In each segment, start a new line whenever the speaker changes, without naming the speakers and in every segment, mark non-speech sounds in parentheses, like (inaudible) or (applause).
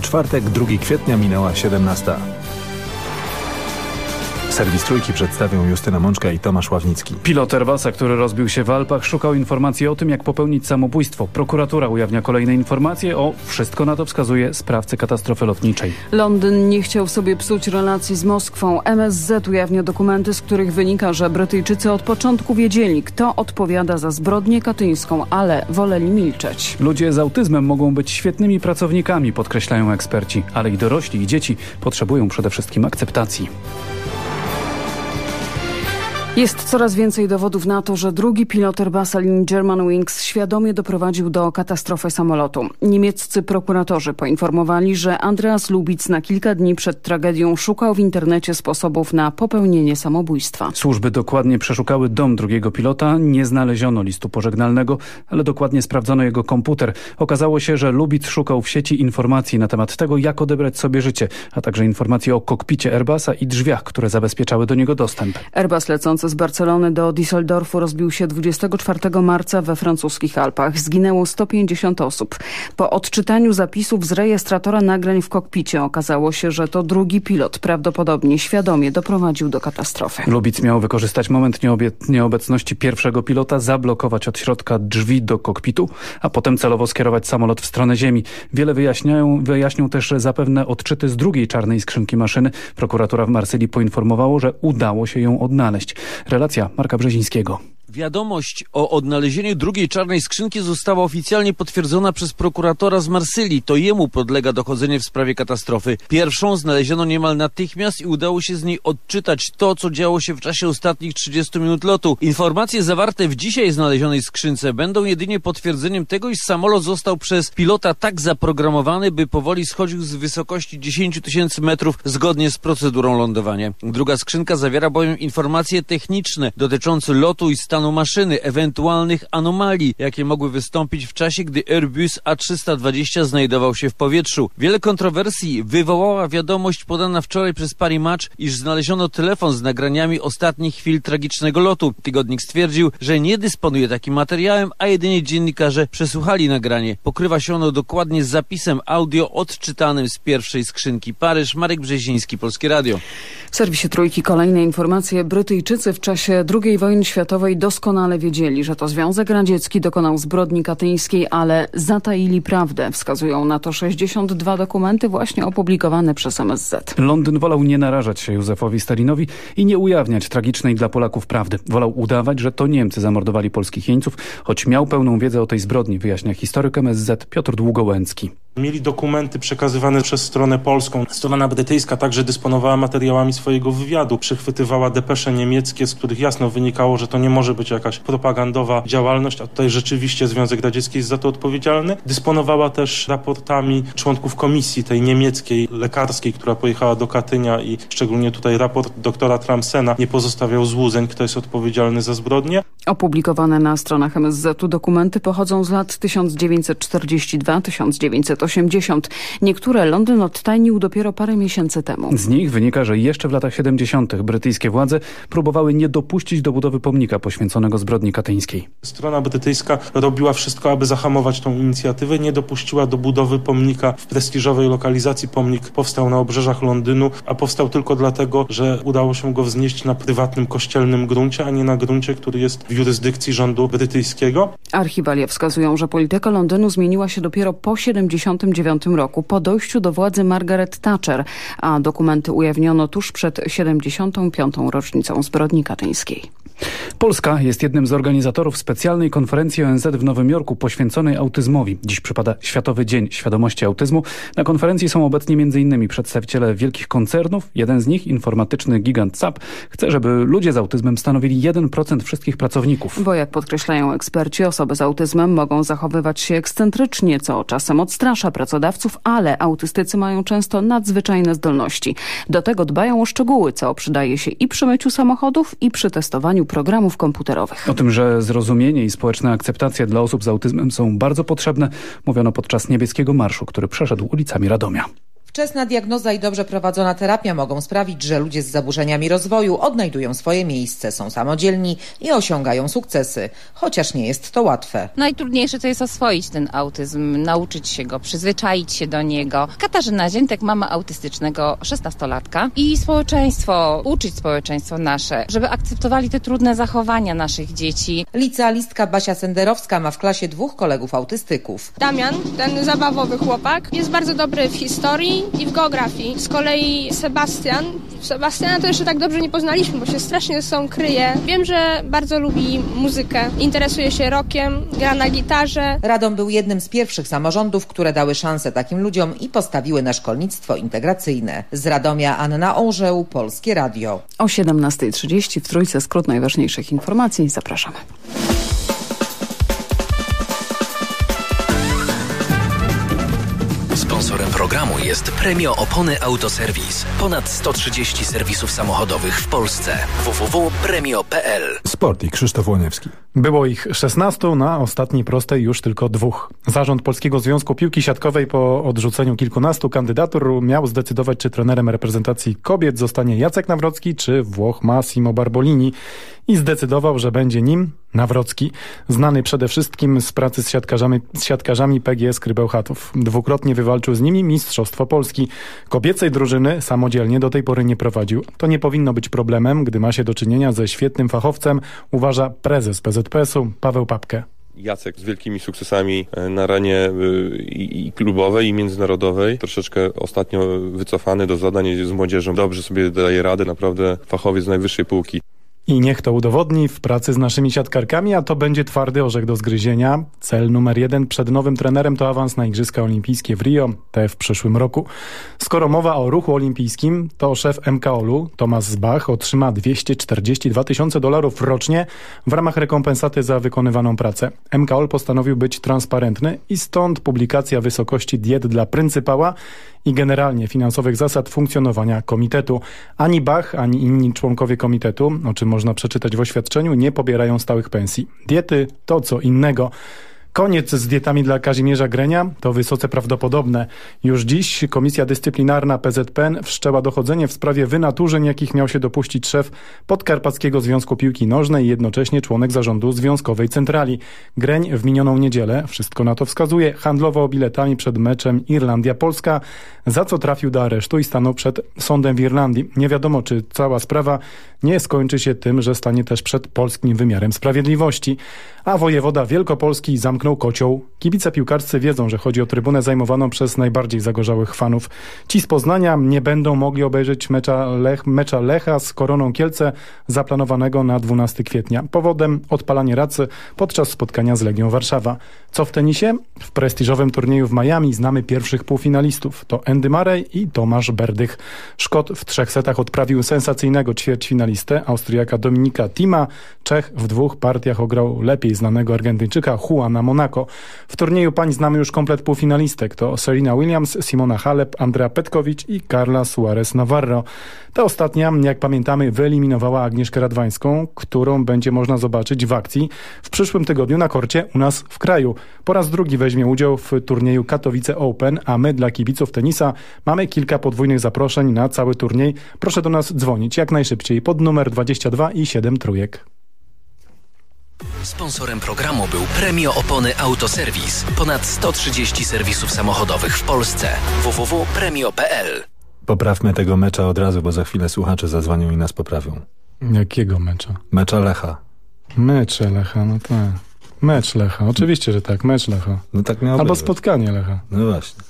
Czwartek, 2 kwietnia minęła 17. Serwis Trójki przedstawią Justyna Mączka i Tomasz Ławnicki.
Pilot Airbusa, który rozbił się w Alpach, szukał informacji o tym, jak popełnić samobójstwo. Prokuratura ujawnia kolejne informacje o, wszystko na to wskazuje, sprawcy katastrofy lotniczej.
Londyn nie chciał sobie psuć relacji z Moskwą. MSZ ujawnia dokumenty, z których wynika, że Brytyjczycy od początku wiedzieli, kto odpowiada za zbrodnię katyńską, ale woleli milczeć.
Ludzie z autyzmem mogą być świetnymi pracownikami, podkreślają eksperci, ale i dorośli i dzieci potrzebują przede wszystkim akceptacji.
Jest coraz więcej dowodów na to, że drugi pilot Airbusa linii Germanwings świadomie doprowadził do katastrofy samolotu. Niemieccy prokuratorzy poinformowali, że Andreas Lubic na kilka dni przed tragedią szukał w internecie sposobów na popełnienie samobójstwa.
Służby dokładnie przeszukały dom drugiego pilota. Nie znaleziono listu pożegnalnego, ale dokładnie sprawdzono jego komputer. Okazało się, że Lubic szukał w sieci informacji na temat tego, jak odebrać sobie życie, a także informacji o kokpicie Airbusa i drzwiach, które zabezpieczały do niego dostęp.
Airbus lecący z Barcelony do Düsseldorfu rozbił się 24 marca we francuskich Alpach. Zginęło 150 osób. Po odczytaniu zapisów z rejestratora nagrań w kokpicie okazało się, że to drugi pilot prawdopodobnie świadomie doprowadził do katastrofy.
Lubic miał wykorzystać moment nieobecności pierwszego pilota, zablokować od środka drzwi do kokpitu, a potem celowo skierować samolot w stronę ziemi. Wiele wyjaśniają, wyjaśnią też zapewne odczyty z drugiej czarnej skrzynki maszyny. Prokuratura w Marsylii poinformowało, że udało się ją odnaleźć. Relacja Marka Brzezińskiego.
Wiadomość o odnalezieniu drugiej czarnej skrzynki została oficjalnie potwierdzona przez prokuratora z Marsylii. To jemu podlega dochodzenie w sprawie katastrofy. Pierwszą znaleziono niemal natychmiast i udało się z niej odczytać to, co działo się w czasie ostatnich 30 minut lotu. Informacje zawarte w dzisiaj znalezionej skrzynce będą jedynie potwierdzeniem tego, iż samolot został przez pilota tak zaprogramowany, by powoli schodził z wysokości 10 tysięcy metrów zgodnie z procedurą lądowania. Druga skrzynka zawiera bowiem informacje techniczne dotyczące lotu i stanu stanu maszyny, ewentualnych anomalii, jakie mogły wystąpić w czasie, gdy Airbus A320 znajdował się w powietrzu. Wiele kontrowersji wywołała wiadomość podana wczoraj przez Paris Match, iż znaleziono telefon z nagraniami ostatnich chwil tragicznego lotu. Tygodnik stwierdził, że nie dysponuje takim materiałem, a jedynie dziennikarze przesłuchali nagranie. Pokrywa się ono dokładnie z zapisem audio odczytanym z pierwszej skrzynki. Paryż, Marek Brzeziński, Polskie Radio.
W serwisie Trójki kolejne informacje. Brytyjczycy w czasie II wojny światowej doskonale wiedzieli, że to Związek Radziecki dokonał zbrodni katyńskiej, ale zataili prawdę. Wskazują na to 62 dokumenty właśnie opublikowane przez MSZ.
Londyn wolał nie narażać się Józefowi Stalinowi i nie ujawniać tragicznej dla Polaków prawdy. Wolał udawać, że to Niemcy zamordowali polskich jeńców, choć miał pełną wiedzę o tej zbrodni, wyjaśnia historyk MSZ Piotr Długołęcki.
Mieli dokumenty przekazywane przez stronę polską. Strona brytyjska także dysponowała materiałami swojego wywiadu. Przychwytywała depesze niemieckie, z których jasno wynikało, że to nie może być jakaś propagandowa działalność, a tutaj rzeczywiście Związek Radziecki jest za to odpowiedzialny. Dysponowała też raportami członków komisji tej niemieckiej, lekarskiej, która pojechała do Katynia i szczególnie tutaj raport doktora Tramsena nie pozostawiał złudzeń, kto jest odpowiedzialny za zbrodnię.
Opublikowane na stronach MSZ-u dokumenty pochodzą z lat 1942-1980. Niektóre Londyn odtajnił dopiero parę miesięcy temu.
Z nich wynika, że jeszcze w latach 70. brytyjskie władze próbowały nie dopuścić do budowy pomnika poświęconego zbrodni katyńskiej.
Strona brytyjska robiła wszystko, aby zahamować tą inicjatywę. Nie dopuściła do budowy pomnika w prestiżowej lokalizacji. Pomnik powstał na obrzeżach Londynu, a powstał tylko dlatego, że udało się go wznieść na prywatnym kościelnym gruncie, a nie na gruncie, który jest w jurysdykcji rządu brytyjskiego.
Archiwalia wskazują, że polityka Londynu zmieniła się dopiero po 79 roku, po dojściu do władzy Margaret Thatcher, a dokumenty ujawniono tuż przed 75. rocznicą zbrodni katyńskiej.
Polska jest jednym z organizatorów specjalnej konferencji ONZ w Nowym Jorku poświęconej autyzmowi. Dziś przypada Światowy Dzień Świadomości Autyzmu. Na konferencji są obecni m.in. przedstawiciele wielkich koncernów. Jeden z nich, informatyczny gigant SAP, chce, żeby ludzie z autyzmem stanowili 1% wszystkich pracowników.
Bo jak podkreślają eksperci, osoby z autyzmem mogą zachowywać się ekscentrycznie, co czasem odstrasza pracodawców, ale autystycy mają często nadzwyczajne zdolności. Do tego dbają o szczegóły, co przydaje się i przy myciu samochodów, i przy testowaniu programów komputerowych.
O tym, że zrozumienie i społeczna akceptacja dla osób z autyzmem są bardzo potrzebne, mówiono podczas niebieskiego marszu, który przeszedł ulicami Radomia.
Wczesna diagnoza i dobrze prowadzona terapia mogą sprawić, że ludzie z zaburzeniami rozwoju odnajdują swoje miejsce, są samodzielni i osiągają sukcesy, chociaż nie jest to łatwe.
Najtrudniejsze to jest oswoić ten autyzm, nauczyć się go, przyzwyczaić się do niego. Katarzyna Ziętek, mama autystycznego 16-latka i społeczeństwo, uczyć społeczeństwo nasze, żeby akceptowali te trudne zachowania naszych dzieci.
Licealistka Basia Senderowska ma w klasie dwóch kolegów autystyków.
Damian, ten zabawowy chłopak, jest bardzo dobry w historii i w geografii. Z kolei Sebastian, Sebastiana to jeszcze tak dobrze nie poznaliśmy, bo się strasznie ze sobą kryje. Wiem, że bardzo lubi muzykę, interesuje się rockiem, gra na gitarze.
Radom był jednym z pierwszych samorządów, które dały szansę takim ludziom i postawiły na szkolnictwo integracyjne. Z Radomia Anna Orzeł, Polskie Radio.
O 17.30 w Trójce skrót najważniejszych informacji. Zapraszamy.
Programu jest Premio Opony Autoserwis. Ponad 130 serwisów samochodowych w Polsce. www.premio.pl
Sport i Krzysztof Łoniewski.
Było ich 16, na ostatniej prostej już tylko dwóch. Zarząd Polskiego Związku Piłki Siatkowej po odrzuceniu kilkunastu kandydatur miał zdecydować, czy trenerem reprezentacji kobiet zostanie Jacek Nawrocki, czy Włoch Massimo Barbolini i zdecydował, że będzie nim Nawrocki, znany przede wszystkim z pracy z siatkarzami, z siatkarzami PGS Krybełchatów. Dwukrotnie wywalczył z nimi Mistrzostwo Polski. Kobiecej drużyny samodzielnie do tej pory nie prowadził. To nie powinno być problemem, gdy ma się do czynienia ze świetnym fachowcem, uważa prezes PZPS-u Paweł Papke.
Jacek z wielkimi sukcesami e, na arenie i klubowej, i międzynarodowej. Troszeczkę ostatnio wycofany do zadań z młodzieżą. Dobrze sobie daje radę, naprawdę fachowiec najwyższej półki.
I niech to udowodni w pracy z naszymi siatkarkami, a to będzie twardy orzech do zgryzienia. Cel numer jeden przed nowym trenerem to awans na Igrzyska Olimpijskie w Rio, te w przyszłym roku. Skoro mowa o ruchu olimpijskim, to szef MKOL-u, Tomasz Zbach, otrzyma 242 tysiące dolarów rocznie w ramach rekompensaty za wykonywaną pracę. MKOL postanowił być transparentny i stąd publikacja wysokości diet dla pryncypała i generalnie finansowych zasad funkcjonowania komitetu. Ani Bach, ani inni członkowie komitetu, o czym można przeczytać w oświadczeniu, nie pobierają stałych pensji. Diety to co innego. Koniec z dietami dla Kazimierza Grenia to wysoce prawdopodobne. Już dziś Komisja Dyscyplinarna PZPN wszczęła dochodzenie w sprawie wynaturzeń, jakich miał się dopuścić szef Podkarpackiego Związku Piłki Nożnej i jednocześnie członek zarządu Związkowej Centrali. Greń w minioną niedzielę, wszystko na to wskazuje, handlował biletami przed meczem Irlandia-Polska, za co trafił do aresztu i stanął przed sądem w Irlandii. Nie wiadomo, czy cała sprawa nie skończy się tym, że stanie też przed polskim wymiarem sprawiedliwości. A wojewoda Wielkopolski zamknął kocioł. Kibice piłkarscy wiedzą, że chodzi o trybunę zajmowaną przez najbardziej zagorzałych fanów. Ci z Poznania nie będą mogli obejrzeć mecza, Lech, mecza Lecha z Koroną Kielce zaplanowanego na 12 kwietnia. Powodem odpalanie racy podczas spotkania z Legią Warszawa. Co w tenisie? W prestiżowym turnieju w Miami znamy pierwszych półfinalistów. To Andy Murray i Tomasz Berdych. Szkot w trzech setach odprawił sensacyjnego ćwierćfinalistę Austriaka Dominika Tima. Czech w dwóch partiach ograł lepiej znanego Argentyńczyka Juana W turnieju pań znamy już komplet półfinalistek. To Serena Williams, Simona Halep, Andrea Petkowicz i Carla Suarez Navarro. Ta ostatnia, jak pamiętamy, wyeliminowała Agnieszkę Radwańską, którą będzie można zobaczyć w akcji w przyszłym tygodniu na korcie u nas w kraju. Po raz drugi weźmie udział w turnieju Katowice Open, a my dla kibiców tenisa mamy kilka podwójnych zaproszeń na cały turniej. Proszę do nas dzwonić jak najszybciej pod numer 22 i 7 trójek.
Sponsorem programu był Premio Opony Autoserwis. Ponad 130 serwisów samochodowych w Polsce. www.premio.pl
Poprawmy tego mecza od razu, bo za chwilę słuchacze zadzwonią i nas poprawią.
Jakiego mecza?
Mecza Lecha.
Mecze Lecha, no tak. Mecz Lecha, oczywiście, że tak, mecz Lecha.
No tak miało
Albo
być.
spotkanie Lecha.
No właśnie.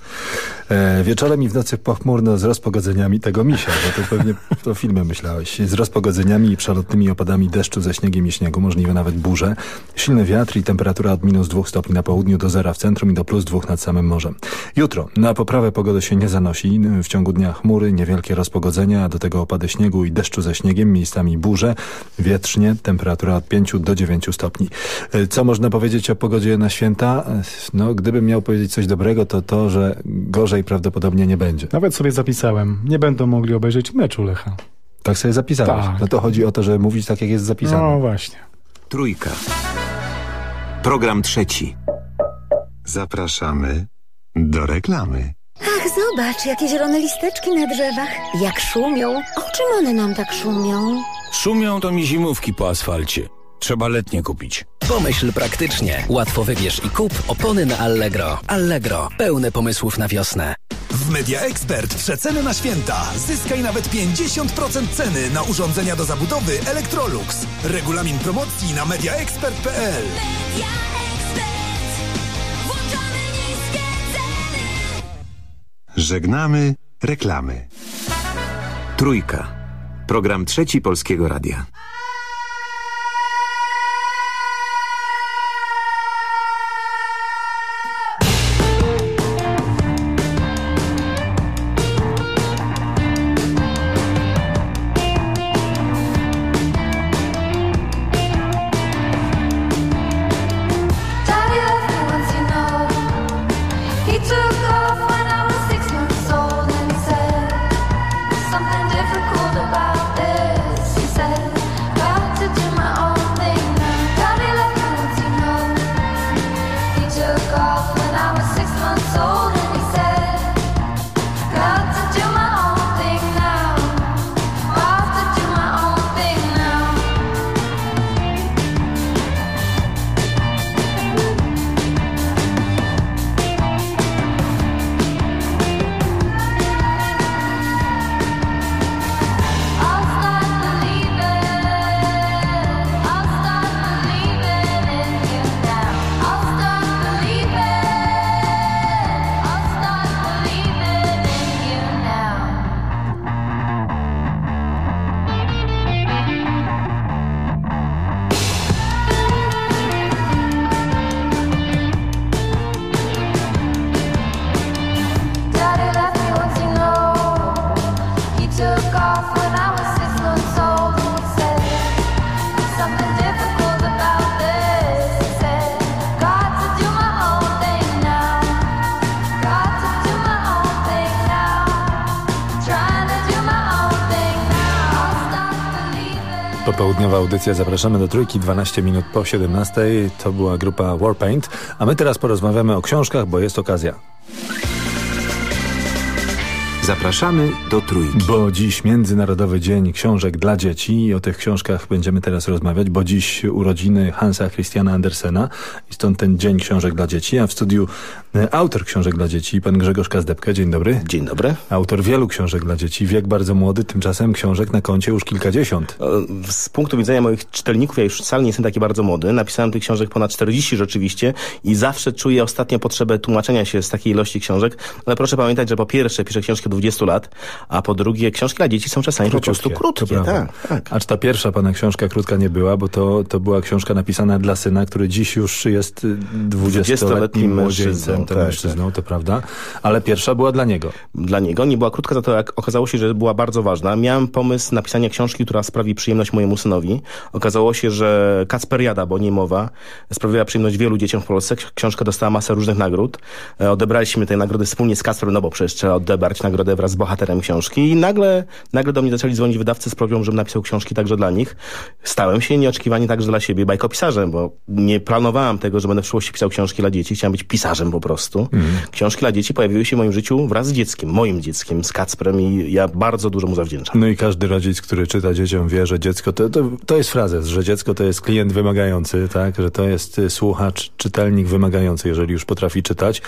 E, wieczorem i w nocy pochmurno z rozpogodzeniami tego misia, bo to pewnie to filmy myślałeś. Z rozpogodzeniami i przelotnymi opadami deszczu ze śniegiem i śniegu, możliwe nawet burze. Silny wiatr i temperatura od minus dwóch stopni na południu do zera w centrum i do plus dwóch nad samym morzem. Jutro na poprawę pogody się nie zanosi. W ciągu dnia chmury, niewielkie rozpogodzenia, do tego opady śniegu i deszczu ze śniegiem, miejscami burze, wietrznie, temperatura od 5 do 9 stopni. E, Co można powiedzieć o pogodzie na święta? E, No, gdybym miał powiedzieć coś dobrego, to to, że gorzej prawdopodobnie nie będzie.
Nawet sobie zapisałem. Nie będą mogli obejrzeć meczu Lecha.
Tak sobie zapisałeś.
Tak.
No to chodzi o to, żeby mówić tak, jak jest zapisane.
No właśnie.
Trójka. Program trzeci. Zapraszamy do reklamy.
Ach, zobacz, jakie zielone listeczki na drzewach. Jak szumią. O czym one nam tak szumią?
Szumią to mi zimówki po asfalcie. Trzeba letnie kupić.
Pomyśl praktycznie. Łatwo wybierz i kup opony na Allegro. Allegro. Pełne pomysłów na wiosnę.
W Media Expert przeceny na święta. Zyskaj nawet 50% ceny na urządzenia do zabudowy Electrolux. Regulamin promocji na mediaexpert.pl.
Żegnamy reklamy. Trójka. Program trzeci Polskiego Radia.
Audycja. Zapraszamy do trójki 12 minut po 17. To była grupa Warpaint. A my teraz porozmawiamy o książkach, bo jest okazja.
Zapraszamy do Trójki.
Bo dziś Międzynarodowy Dzień Książek dla Dzieci i o tych książkach będziemy teraz rozmawiać, bo dziś urodziny Hansa Christiana Andersena i stąd ten Dzień Książek dla Dzieci, a w studiu e, autor książek dla dzieci, pan Grzegorz Kazdebkę. Dzień dobry.
Dzień dobry.
Autor wielu książek dla dzieci, wiek bardzo młody, tymczasem książek na koncie już kilkadziesiąt.
Z punktu widzenia moich czytelników, ja już wcale nie jestem taki bardzo młody, napisałem tych książek ponad 40 rzeczywiście i zawsze czuję ostatnio potrzebę tłumaczenia się z takiej ilości książek, ale proszę pamiętać, że po pierwsze piszę książki od 20 lat, a po drugie książki dla dzieci są czasami po prostu krótkie. Tak, tak.
Acz ta pierwsza pana książka krótka nie była, bo to, to była książka napisana dla syna, który dziś już jest 20-letnim młodzieńcem, tak, mężczyzną, tak. to prawda, ale pierwsza była dla niego.
Dla niego. Nie była krótka, za to jak okazało się, że była bardzo ważna. Miałem pomysł napisania książki, która sprawi przyjemność mojemu synowi. Okazało się, że Kacperiada, bo nie mowa, sprawiła przyjemność wielu dzieciom w Polsce. Książka dostała masę różnych nagród. E, odebraliśmy te nagrody wspólnie z Kacperem, no bo przecież trzeba odebrać nagrodę wraz z bohaterem książki i nagle, nagle do mnie zaczęli dzwonić wydawcy z prośbą, żebym napisał książki także dla nich. Stałem się nieoczekiwanie także dla siebie bajkopisarzem, bo nie planowałem tego, że będę w przyszłości pisał książki dla dzieci. Chciałem być pisarzem po prostu. Mm. Książki dla dzieci pojawiły się w moim życiu wraz z dzieckiem, moim dzieckiem, z Kacprem i ja bardzo dużo mu zawdzięczam.
No i każdy rodzic, który czyta dzieciom wie, że dziecko to, to, to jest frazes, że dziecko to jest klient wymagający, tak? Że to jest y, słuchacz, czytelnik wymagający, jeżeli już potrafi czytać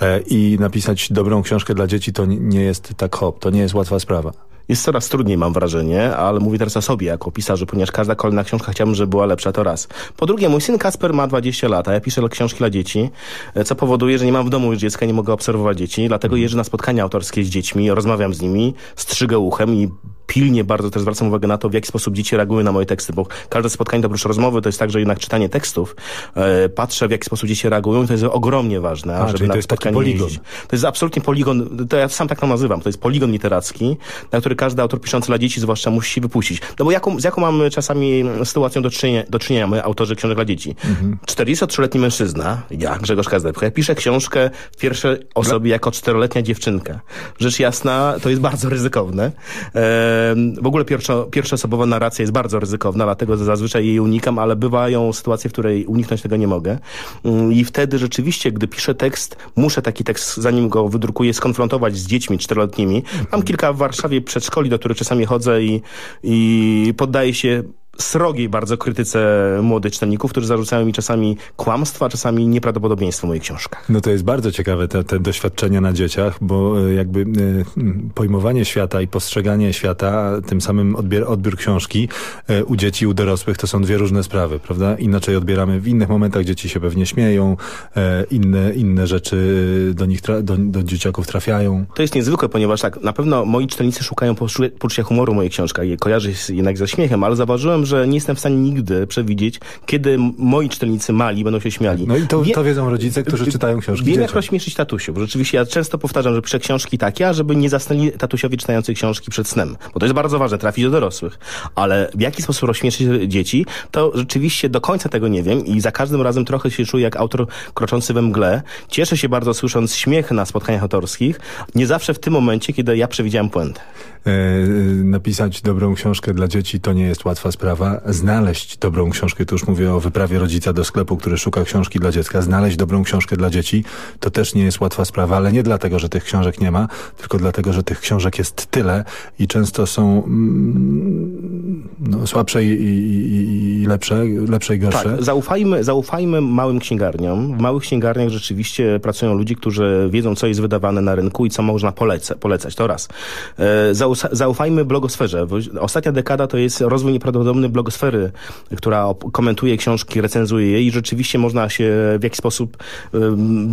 e, i napisać dobrą książkę dla dzieci to nie jest tak hop, to nie jest łatwa sprawa.
Jest coraz trudniej, mam wrażenie, ale mówię teraz o sobie jako pisarzu, ponieważ każda kolejna książka chciałbym, żeby była lepsza, to raz. Po drugie, mój syn Kasper ma 20 lat, a ja piszę książki dla dzieci, co powoduje, że nie mam w domu już dziecka, nie mogę obserwować dzieci, dlatego jeżdżę na spotkania autorskie z dziećmi, rozmawiam z nimi, strzygę uchem i pilnie bardzo też zwracam uwagę na to, w jaki sposób dzieci reagują na moje teksty, bo każde spotkanie to oprócz rozmowy to jest także jednak czytanie tekstów. E, patrzę, w jaki sposób dzieci reagują i to jest ogromnie ważne,
a, żeby na to jest taki poligon.
Jeździć. To jest absolutnie poligon, to ja sam tak to nazywam, to jest poligon literacki, na który każdy autor piszący dla dzieci zwłaszcza musi wypuścić. No bo jaką, z jaką mamy czasami sytuacją do czynienia, do czynienia my, autorzy książek dla dzieci? Mhm. 43-letni mężczyzna, ja, Grzegorz Kazdepcha, piszę książkę w pierwszej osobie jako czteroletnia dziewczynka. Rzecz jasna, to jest bardzo ryzykowne. E, w ogóle pierwszo, pierwszoosobowa narracja jest bardzo ryzykowna, dlatego zazwyczaj jej unikam, ale bywają sytuacje, w której uniknąć tego nie mogę. Mm, I wtedy rzeczywiście, gdy piszę tekst, muszę taki tekst, zanim go wydrukuję, skonfrontować z dziećmi czteroletnimi. Mam kilka w Warszawie przedszkoli, do których czasami chodzę i, i poddaję się srogiej bardzo krytyce młodych czytelników, którzy zarzucają mi czasami kłamstwa, czasami nieprawdopodobieństwo w moich książkach.
No to jest bardzo ciekawe te, te doświadczenia na dzieciach, bo e, jakby e, pojmowanie świata i postrzeganie świata, tym samym odbiór, odbiór książki e, u dzieci, u dorosłych to są dwie różne sprawy, prawda? Inaczej odbieramy w innych momentach, dzieci się pewnie śmieją, inne, inne rzeczy do nich, do, do dzieciaków trafiają.
To jest niezwykłe, ponieważ tak, na pewno moi czytelnicy szukają poczucia humoru w moich książkach, je kojarzy jednak ze śmiechem, ale zauważyłem, że nie jestem w stanie nigdy przewidzieć, kiedy moi czytelnicy mali będą się śmiali.
No i to, Wie, to wiedzą rodzice, którzy czytają książki
Wiem, jak rozśmieszyć tatusiu, bo rzeczywiście ja często powtarzam, że piszę książki takie, żeby nie zasnęli tatusiowi czytający książki przed snem, bo to jest bardzo ważne, trafić do dorosłych. Ale w jaki sposób rozśmieszyć dzieci, to rzeczywiście do końca tego nie wiem i za każdym razem trochę się czuję jak autor kroczący we mgle. Cieszę się bardzo słysząc śmiech na spotkaniach autorskich, nie zawsze w tym momencie, kiedy ja przewidziałem puentę.
E, napisać dobrą książkę dla dzieci to nie jest łatwa sprawa. Znaleźć dobrą książkę, to już mówię o wyprawie rodzica do sklepu, który szuka książki dla dziecka. Znaleźć dobrą książkę dla dzieci to też nie jest łatwa sprawa, ale nie dlatego, że tych książek nie ma, tylko dlatego, że tych książek jest tyle i często są mm, no, słabsze i, i, i, lepsze, lepsze i gorsze.
Tak, zaufajmy, zaufajmy małym księgarniom. W małych księgarniach rzeczywiście pracują ludzie, którzy wiedzą, co jest wydawane na rynku i co można polece, polecać. To raz. E, zaufajmy blogosferze. Ostatnia dekada to jest rozwój nieprawdopodobny blogosfery, która komentuje książki, recenzuje je i rzeczywiście można się w jakiś sposób,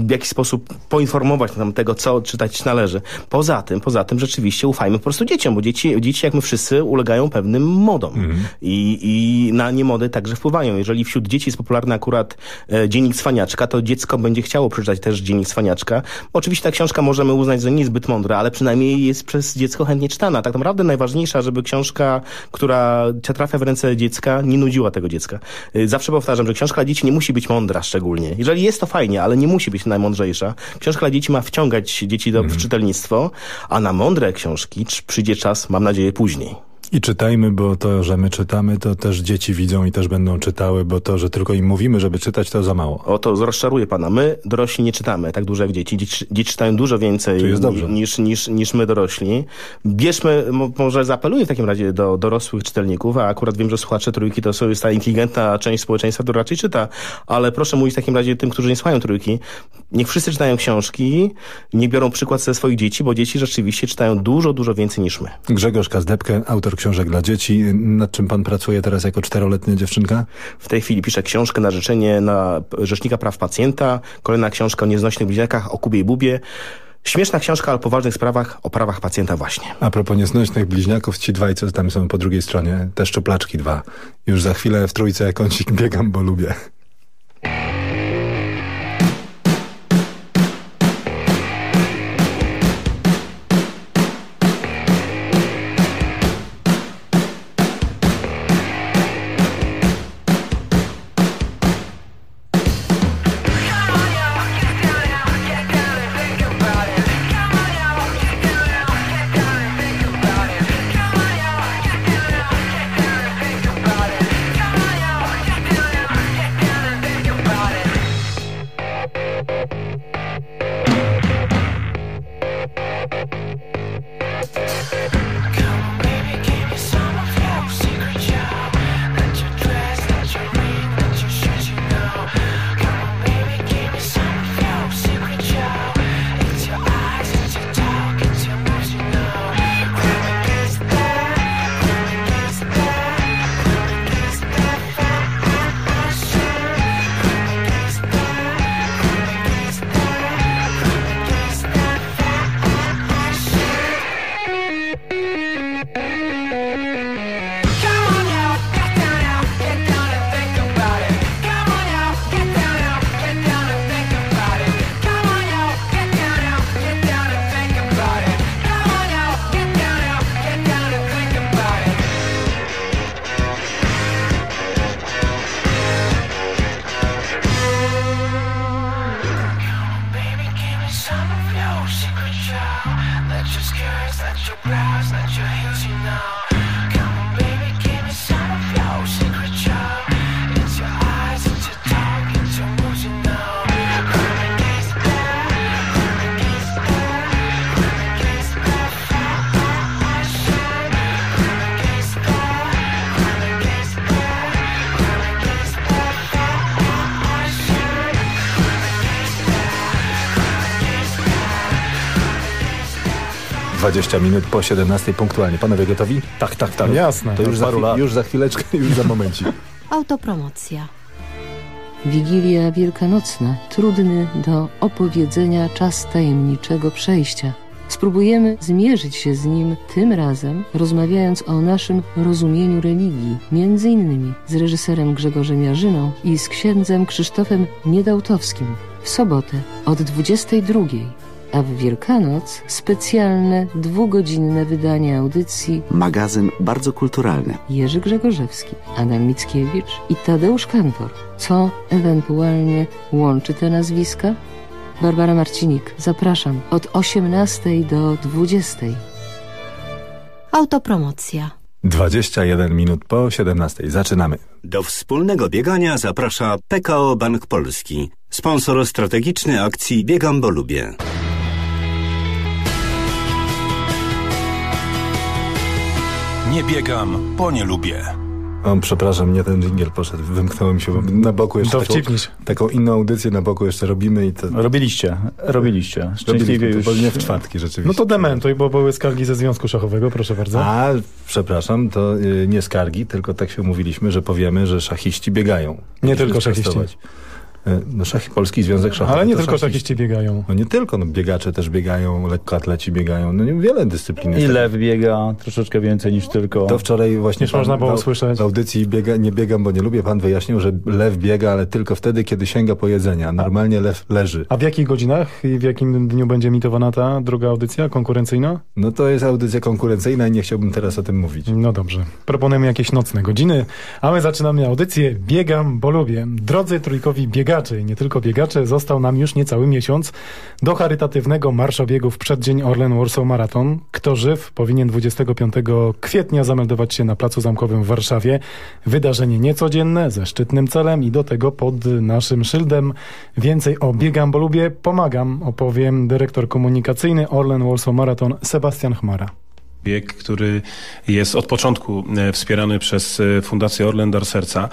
w jakiś sposób poinformować na tego, co czytać należy. Poza tym, poza tym rzeczywiście ufajmy po prostu dzieciom, bo dzieci, dzieci jak my wszyscy ulegają pewnym modom mhm. I, i na nie mody także wpływają. Jeżeli wśród dzieci jest popularny akurat e, Dziennik Cwaniaczka, to dziecko będzie chciało przeczytać też Dziennik Cwaniaczka. Oczywiście ta książka możemy uznać za niezbyt mądra, ale przynajmniej jest przez dziecko chętnie czytana czytana. Tak naprawdę najważniejsza, żeby książka, która trafia w ręce dziecka, nie nudziła tego dziecka. Y, zawsze powtarzam, że książka dla dzieci nie musi być mądra szczególnie. Jeżeli jest to fajnie, ale nie musi być najmądrzejsza. Książka dla dzieci ma wciągać dzieci do, mm. w czytelnictwo, a na mądre książki przyjdzie czas, mam nadzieję, później.
I czytajmy, bo to, że my czytamy, to też dzieci widzą i też będą czytały, bo to, że tylko im mówimy, żeby czytać, to za mało.
O, to rozczaruje pana. My, dorośli, nie czytamy tak dużo jak dzieci. Dzieci, dzieci czytają dużo więcej niż, niż, niż my, dorośli. Bierzmy, może zaapeluję w takim razie do dorosłych czytelników, a akurat wiem, że słuchacze trójki to jest ta inteligentna część społeczeństwa, która raczej czyta, ale proszę mówić w takim razie tym, którzy nie słuchają trójki, niech wszyscy czytają książki, nie biorą przykład ze swoich dzieci, bo dzieci rzeczywiście czytają dużo, dużo więcej niż my.
Grzegorz Kazdepkę, autor książek dla dzieci. Nad czym pan pracuje teraz jako czteroletnia dziewczynka?
W tej chwili piszę książkę na życzenie na Rzecznika Praw Pacjenta, kolejna książka o nieznośnych bliźniakach, o Kubie i Bubie. Śmieszna książka, ale o poważnych sprawach, o prawach pacjenta właśnie.
A propos nieznośnych bliźniaków, ci dwaj, co tam są po drugiej stronie, te szczuplaczki dwa. Już za chwilę w trójce kącik biegam, bo lubię. 20 minut po 17 punktualnie. Panowie gotowi?
Tak, tak, tak.
Jasne. To już za,
lat.
już za chwileczkę, (laughs) już za momencik.
Autopromocja. Wigilia Wielkanocna. Trudny do opowiedzenia czas tajemniczego przejścia. Spróbujemy zmierzyć się z nim tym razem, rozmawiając o naszym rozumieniu religii, między innymi z reżyserem Grzegorzem Jarzyną i z księdzem Krzysztofem Niedałtowskim w sobotę od 22 a w Wielkanoc specjalne dwugodzinne wydanie audycji
Magazyn bardzo kulturalny.
Jerzy Grzegorzewski, Adam Mickiewicz i Tadeusz Kantor. Co ewentualnie łączy te nazwiska? Barbara Marcinik, zapraszam od 18 do 20.
Autopromocja.
21 minut po 17. Zaczynamy.
Do wspólnego biegania zaprasza PKO Bank Polski, sponsor strategiczny akcji Biegam, bo lubię.
Nie biegam, bo nie lubię.
O, przepraszam, nie ten dżingiel poszedł. Wymknęło mi się, bo na boku jeszcze taką,
Dowcipniś.
taką inną audycję na boku jeszcze robimy i to...
Robiliście, robiliście. Szczęśliwie już.
to nie w czwartki rzeczywiście.
No to dementuj, bo były skargi ze Związku Szachowego, proszę bardzo.
A, przepraszam, to y, nie skargi, tylko tak się umówiliśmy, że powiemy, że szachiści biegają.
Nie
Musimy
tylko szachiści.
Y, No szach, Polski Związek Szachowy.
Ale nie tylko szachiści biegają.
No nie tylko, no biegacze też biegają, lekkoatleci biegają, no nie, wiele dyscyplin. jest
I lew biega troszeczkę więcej niż tylko...
To wczoraj właśnie
Już można było usłyszeć.
w audycji biega, Nie biegam, bo nie lubię, pan wyjaśnił, że lew biega, ale tylko wtedy, kiedy sięga po jedzenie, a normalnie lew leży.
A w jakich godzinach i w jakim dniu będzie emitowana ta druga audycja konkurencyjna?
No to jest audycja konkurencyjna i nie chciałbym teraz o tym mówić.
No dobrze. Proponujemy jakieś nocne godziny, a my zaczynamy audycję Biegam, bo lubię. Drodzy trójkowi biegacze i nie tylko biegacze, został nam już niecały miesiąc do charytatywnego marszobiegu w przeddzień Orlen Warsaw Marathon. Kto żyw, powinien 25 kwietnia zameldować się na Placu Zamkowym w Warszawie. Wydarzenie niecodzienne, ze szczytnym celem i do tego pod naszym szyldem. Więcej o Biegam, bo lubię, pomagam, opowiem dyrektor komunikacyjny Orlen Warsaw Marathon Sebastian Chmara.
Bieg, który jest od początku e, wspierany przez e, Fundację Orlen Dar Serca.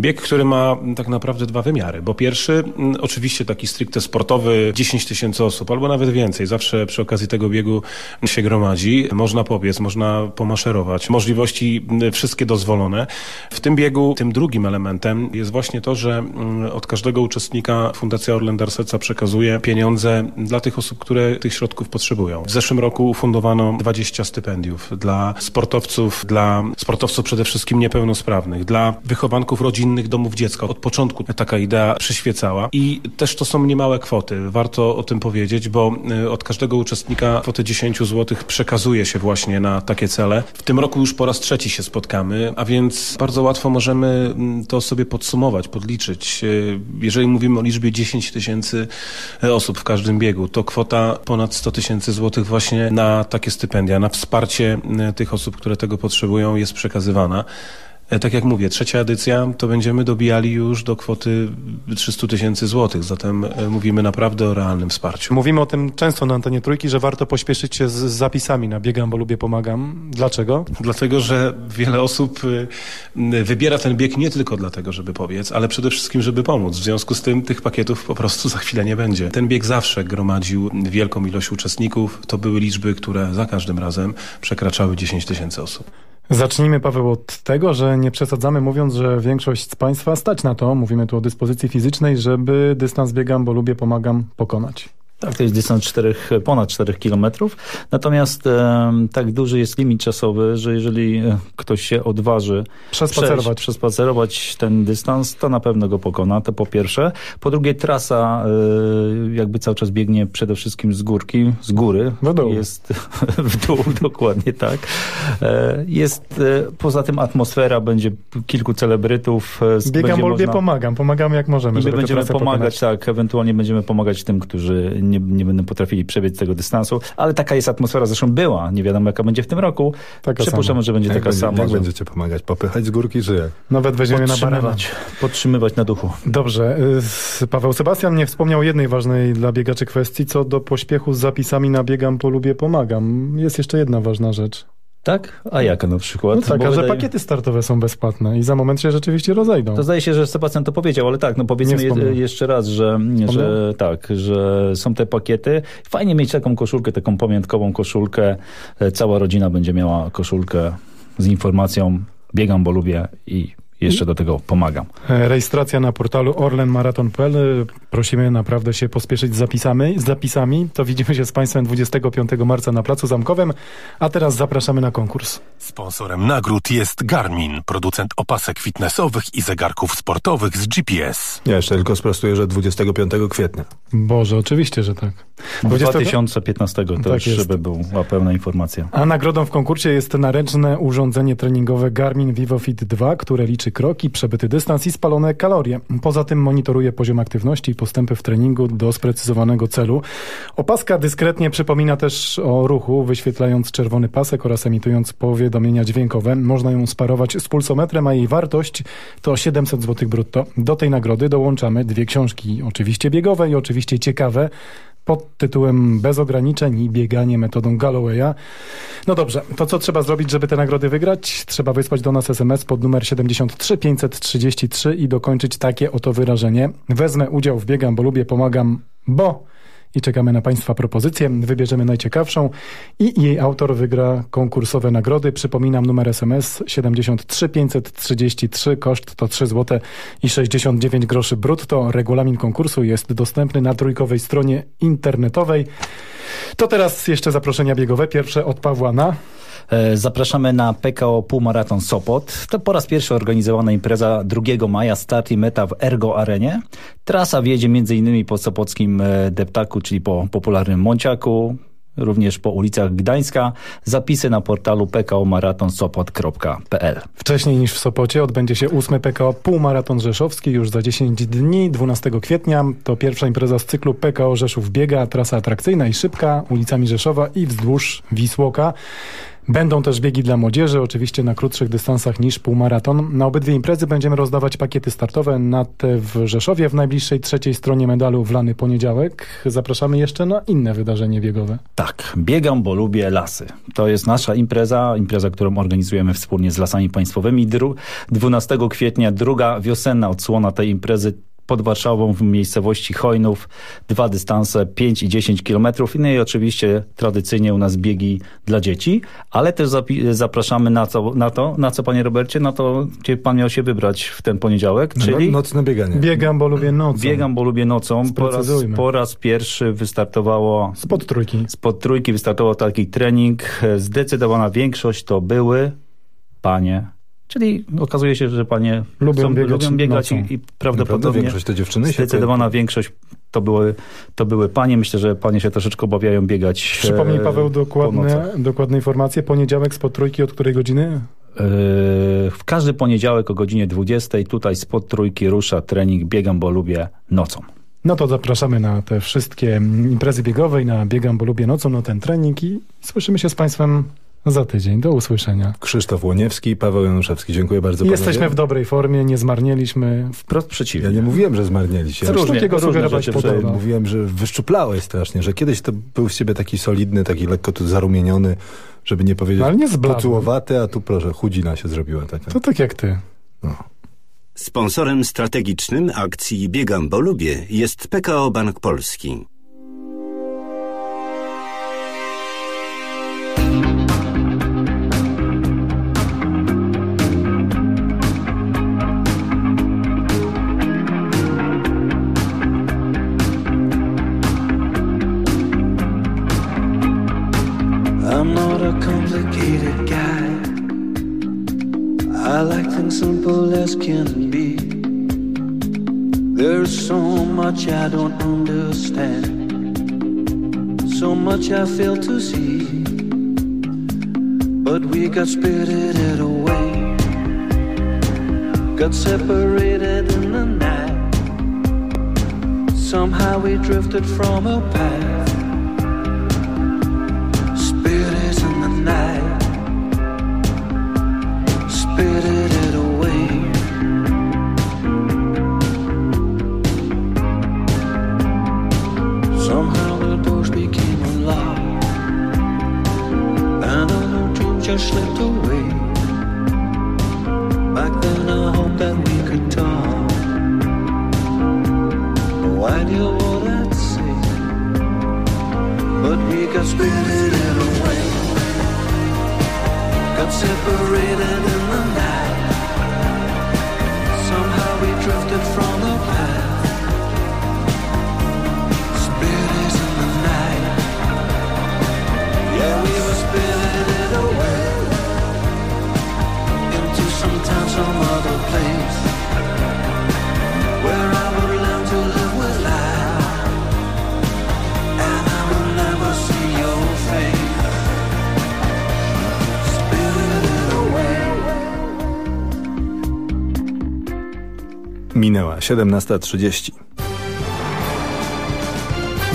Bieg, który ma tak naprawdę dwa wymiary, bo pierwszy oczywiście taki stricte sportowy, 10 tysięcy osób albo nawet więcej. Zawsze przy okazji tego biegu się gromadzi. Można pobiec, można pomaszerować. Możliwości wszystkie dozwolone. W tym biegu tym drugim elementem jest właśnie to, że od każdego uczestnika Fundacja Orlen Dar Serca przekazuje pieniądze dla tych osób, które tych środków potrzebują. W zeszłym roku ufundowano 20 stypendiów dla sportowców, dla sportowców przede wszystkim niepełnosprawnych, dla wychowanków rodzinnych domów dziecka. Od początku taka idea przyświecała i też to są niemałe kwoty. Warto o tym powiedzieć, bo y, od każdego uczestnika kwotę 10 zł przekazuje się właśnie na takie cele. W tym roku już po raz trzeci się spotkamy, a więc bardzo łatwo możemy to sobie podsumować, podliczyć. Y, Jeżeli mówimy o liczbie 10 tysięcy e, osób w każdym biegu, to kwota ponad 100 tysięcy złotych właśnie na takie stypendia, na wsparcie e, tych osób, które tego potrzebują jest przekazywana. E, Tak jak mówię, trzecia edycja to będziemy dobijali już do kwoty 300 tysięcy złotych, zatem e, mówimy naprawdę o realnym wsparciu.
Mówimy o tym często na antenie trójki, że warto pośpieszyć się z zapisami na Biegam, bo lubię, pomagam. Dlaczego?
Dlatego, że wiele osób y, wybiera ten bieg nie tylko dlatego, żeby pobiec, ale przede wszystkim, żeby pomóc. W związku z tym tych pakietów po prostu za chwilę nie będzie. Ten bieg zawsze gromadził wielką ilość uczestników. To były liczby, które za każdym razem przekraczały 10 tysięcy osób.
Zacznijmy, Paweł, od tego, że nie przesadzamy mówiąc, że większość z Państwa stać na to, mówimy tu o dyspozycji fizycznej, żeby dystans biegam, bo lubię, pomagam pokonać.
Tak, to jest dystans 4, ponad 4 kilometrów. Natomiast e, tak duży jest limit czasowy, że jeżeli e, ktoś się odważy
Przespacerować.
przejść, przespacerować ten dystans, to na pewno go pokona, to po pierwsze. Po drugie, trasa e, jakby cały czas biegnie przede wszystkim z górki, z góry.
W dół.
Jest (laughs) w dół, dokładnie tak. E, jest e, poza tym atmosfera, będzie kilku celebrytów. e,
Biegam,
można-
pomagam. Pomagamy jak możemy,
i będziemy pomagać,
pokonać.
tak, ewentualnie będziemy pomagać tym, którzy nie, nie będą potrafili przebiec tego dystansu, ale taka jest atmosfera, zresztą była, nie wiadomo jaka będzie w tym roku.
Taka
Przypuszczamy,
sama.
że będzie
jak
taka
będzie,
sama.
Jak
że
będziecie pomagać? Popychać z górki, czy jak?
Nawet weźmiemy na barana.
podtrzymywać, podtrzymywać na duchu.
Dobrze. y, Paweł Sebastian nie wspomniał jednej ważnej dla biegaczy kwestii, co do pośpiechu z zapisami na biegam, polubię, pomagam. Jest jeszcze jedna ważna rzecz.
Tak? A jaka na przykład?
No taka,
Bo
że
wydaje-
pakiety startowe są bezpłatne i za moment się rzeczywiście rozejdą.
To zdaje się, że Sebastian to powiedział, ale tak, no powiedzmy je, jeszcze raz, że, że tak, że są te pakiety. Fajnie mieć taką koszulkę, taką pamiątkową koszulkę. E, Cała rodzina będzie miała koszulkę z informacją biegam, bo lubię i jeszcze do tego pomagam.
E, Rejestracja na portalu orlenmaraton.pl. E, Prosimy naprawdę się pospieszyć z zapisami. Z zapisami. To widzimy się z Państwem 25 marca na Placu Zamkowym. A teraz zapraszamy na konkurs.
Sponsorem nagród jest Garmin, producent opasek fitnessowych i zegarków sportowych z GPS.
Ja jeszcze tylko sprostuję, że 25 kwietnia.
Boże, oczywiście, że tak. 20
2015 to
Tak
już,
jest.
żeby była pełna informacja.
A nagrodą w konkursie jest naręczne urządzenie treningowe Garmin VivoFit 2, które liczy kroki, przebyty dystans i spalone kalorie. Poza tym monitoruje poziom aktywności i postępy w treningu do sprecyzowanego celu. Opaska dyskretnie przypomina też o ruchu, wyświetlając czerwony pasek oraz emitując powiadomienia dźwiękowe. Można ją sparować z pulsometrem, a jej wartość to 700 zł brutto. Do tej nagrody dołączamy dwie książki, oczywiście biegowe i oczywiście ciekawe, pod tytułem Bez ograniczeń i bieganie metodą Gallowaya. No dobrze, to co trzeba zrobić, żeby te nagrody wygrać? Trzeba wysłać do nas SMS pod numer 73 533 i dokończyć takie oto wyrażenie. Wezmę udział w Biegam, bo lubię, pomagam, bo... I czekamy na Państwa propozycje. Wybierzemy najciekawszą i jej autor wygra konkursowe nagrody. Przypominam numer SMS 73 533. Koszt to 3 zł i 69 groszy brutto. Regulamin konkursu jest dostępny na trójkowej stronie internetowej. To teraz jeszcze zaproszenia biegowe. Pierwsze od Pawła na...
E, Zapraszamy na PKO Półmaraton Sopot. To po raz pierwszy organizowana impreza 2 maja, start i meta w Ergo Arenie. Trasa wjedzie m.in. po Sopockim e, Deptaku, czyli po popularnym Monciaku, również po ulicach Gdańska. Zapisy na portalu pkomaraton.sopot.pl
Wcześniej niż w Sopocie odbędzie się 8 PKO Półmaraton Rzeszowski już za 10 dni, 12 kwietnia. To pierwsza impreza z cyklu PKO Rzeszów Biega, trasa atrakcyjna i szybka, ulicami Rzeszowa i wzdłuż Wisłoka. Będą też biegi dla młodzieży, oczywiście na krótszych dystansach niż półmaraton. Na obydwie imprezy będziemy rozdawać pakiety startowe na te w Rzeszowie w najbliższej trzeciej stronie medalu w lany poniedziałek. Zapraszamy jeszcze na inne wydarzenie biegowe.
Tak, biegam, bo lubię lasy. To jest nasza impreza, impreza, którą organizujemy wspólnie z Lasami Państwowymi. Dru 12 kwietnia druga wiosenna odsłona tej imprezy pod Warszawą w miejscowości Chojnów. Dwa dystanse, 5 i 10 kilometrów. No i oczywiście tradycyjnie u nas biegi dla dzieci, ale też zapraszamy na co, na to, na co panie Robercie, na to, gdzie pan miał się wybrać w ten poniedziałek,
No,
czyli...
nocne bieganie.
Biegam, bo lubię nocą.
Biegam, bo lubię nocą. Po raz, po raz pierwszy wystartowało...
Spod trójki.
Spod trójki wystartował taki trening. Zdecydowana większość to były panie. Czyli okazuje się, że panie
Lubią
chcą,
biegać
lubią biegać i, i prawdopodobnie
większość to dziewczyny się
zdecydowana większość to były, to były panie. Myślę, że panie się troszeczkę obawiają biegać
Przypomnij
e,
Paweł
po
dokładne, dokładne informacje. Poniedziałek spod trójki od której godziny?
E, W każdy poniedziałek o godzinie 20 tutaj spod trójki rusza trening Biegam, bo lubię nocą.
No to zapraszamy na te wszystkie imprezy biegowe i na Biegam, bo lubię nocą, na ten trening i słyszymy się z Państwem za tydzień. Do usłyszenia.
Krzysztof Łoniewski, Paweł Januszewski. Dziękuję bardzo
Jesteśmy
panowie.
w dobrej formie, nie zmarnieliśmy.
Wprost przeciwnie.
Ja nie mówiłem, że zmarnieliście.
Co różnie, takiego sugerować podobno.
że Mówiłem, że wyszczuplałeś strasznie, że kiedyś to był z ciebie taki solidny, taki lekko tu zarumieniony, żeby nie powiedzieć
No, ale nie
pocułowaty, a tu proszę, chudzina się zrobiła taka.
To tak jak ty.
Sponsorem strategicznym akcji Biegam, bo lubię jest PKO Bank Polski.
There's so much I don't understand, so much I fail to see. But we got spirited away, got separated in the night. Somehow we drifted from a path. Separated
Minęła 17.30.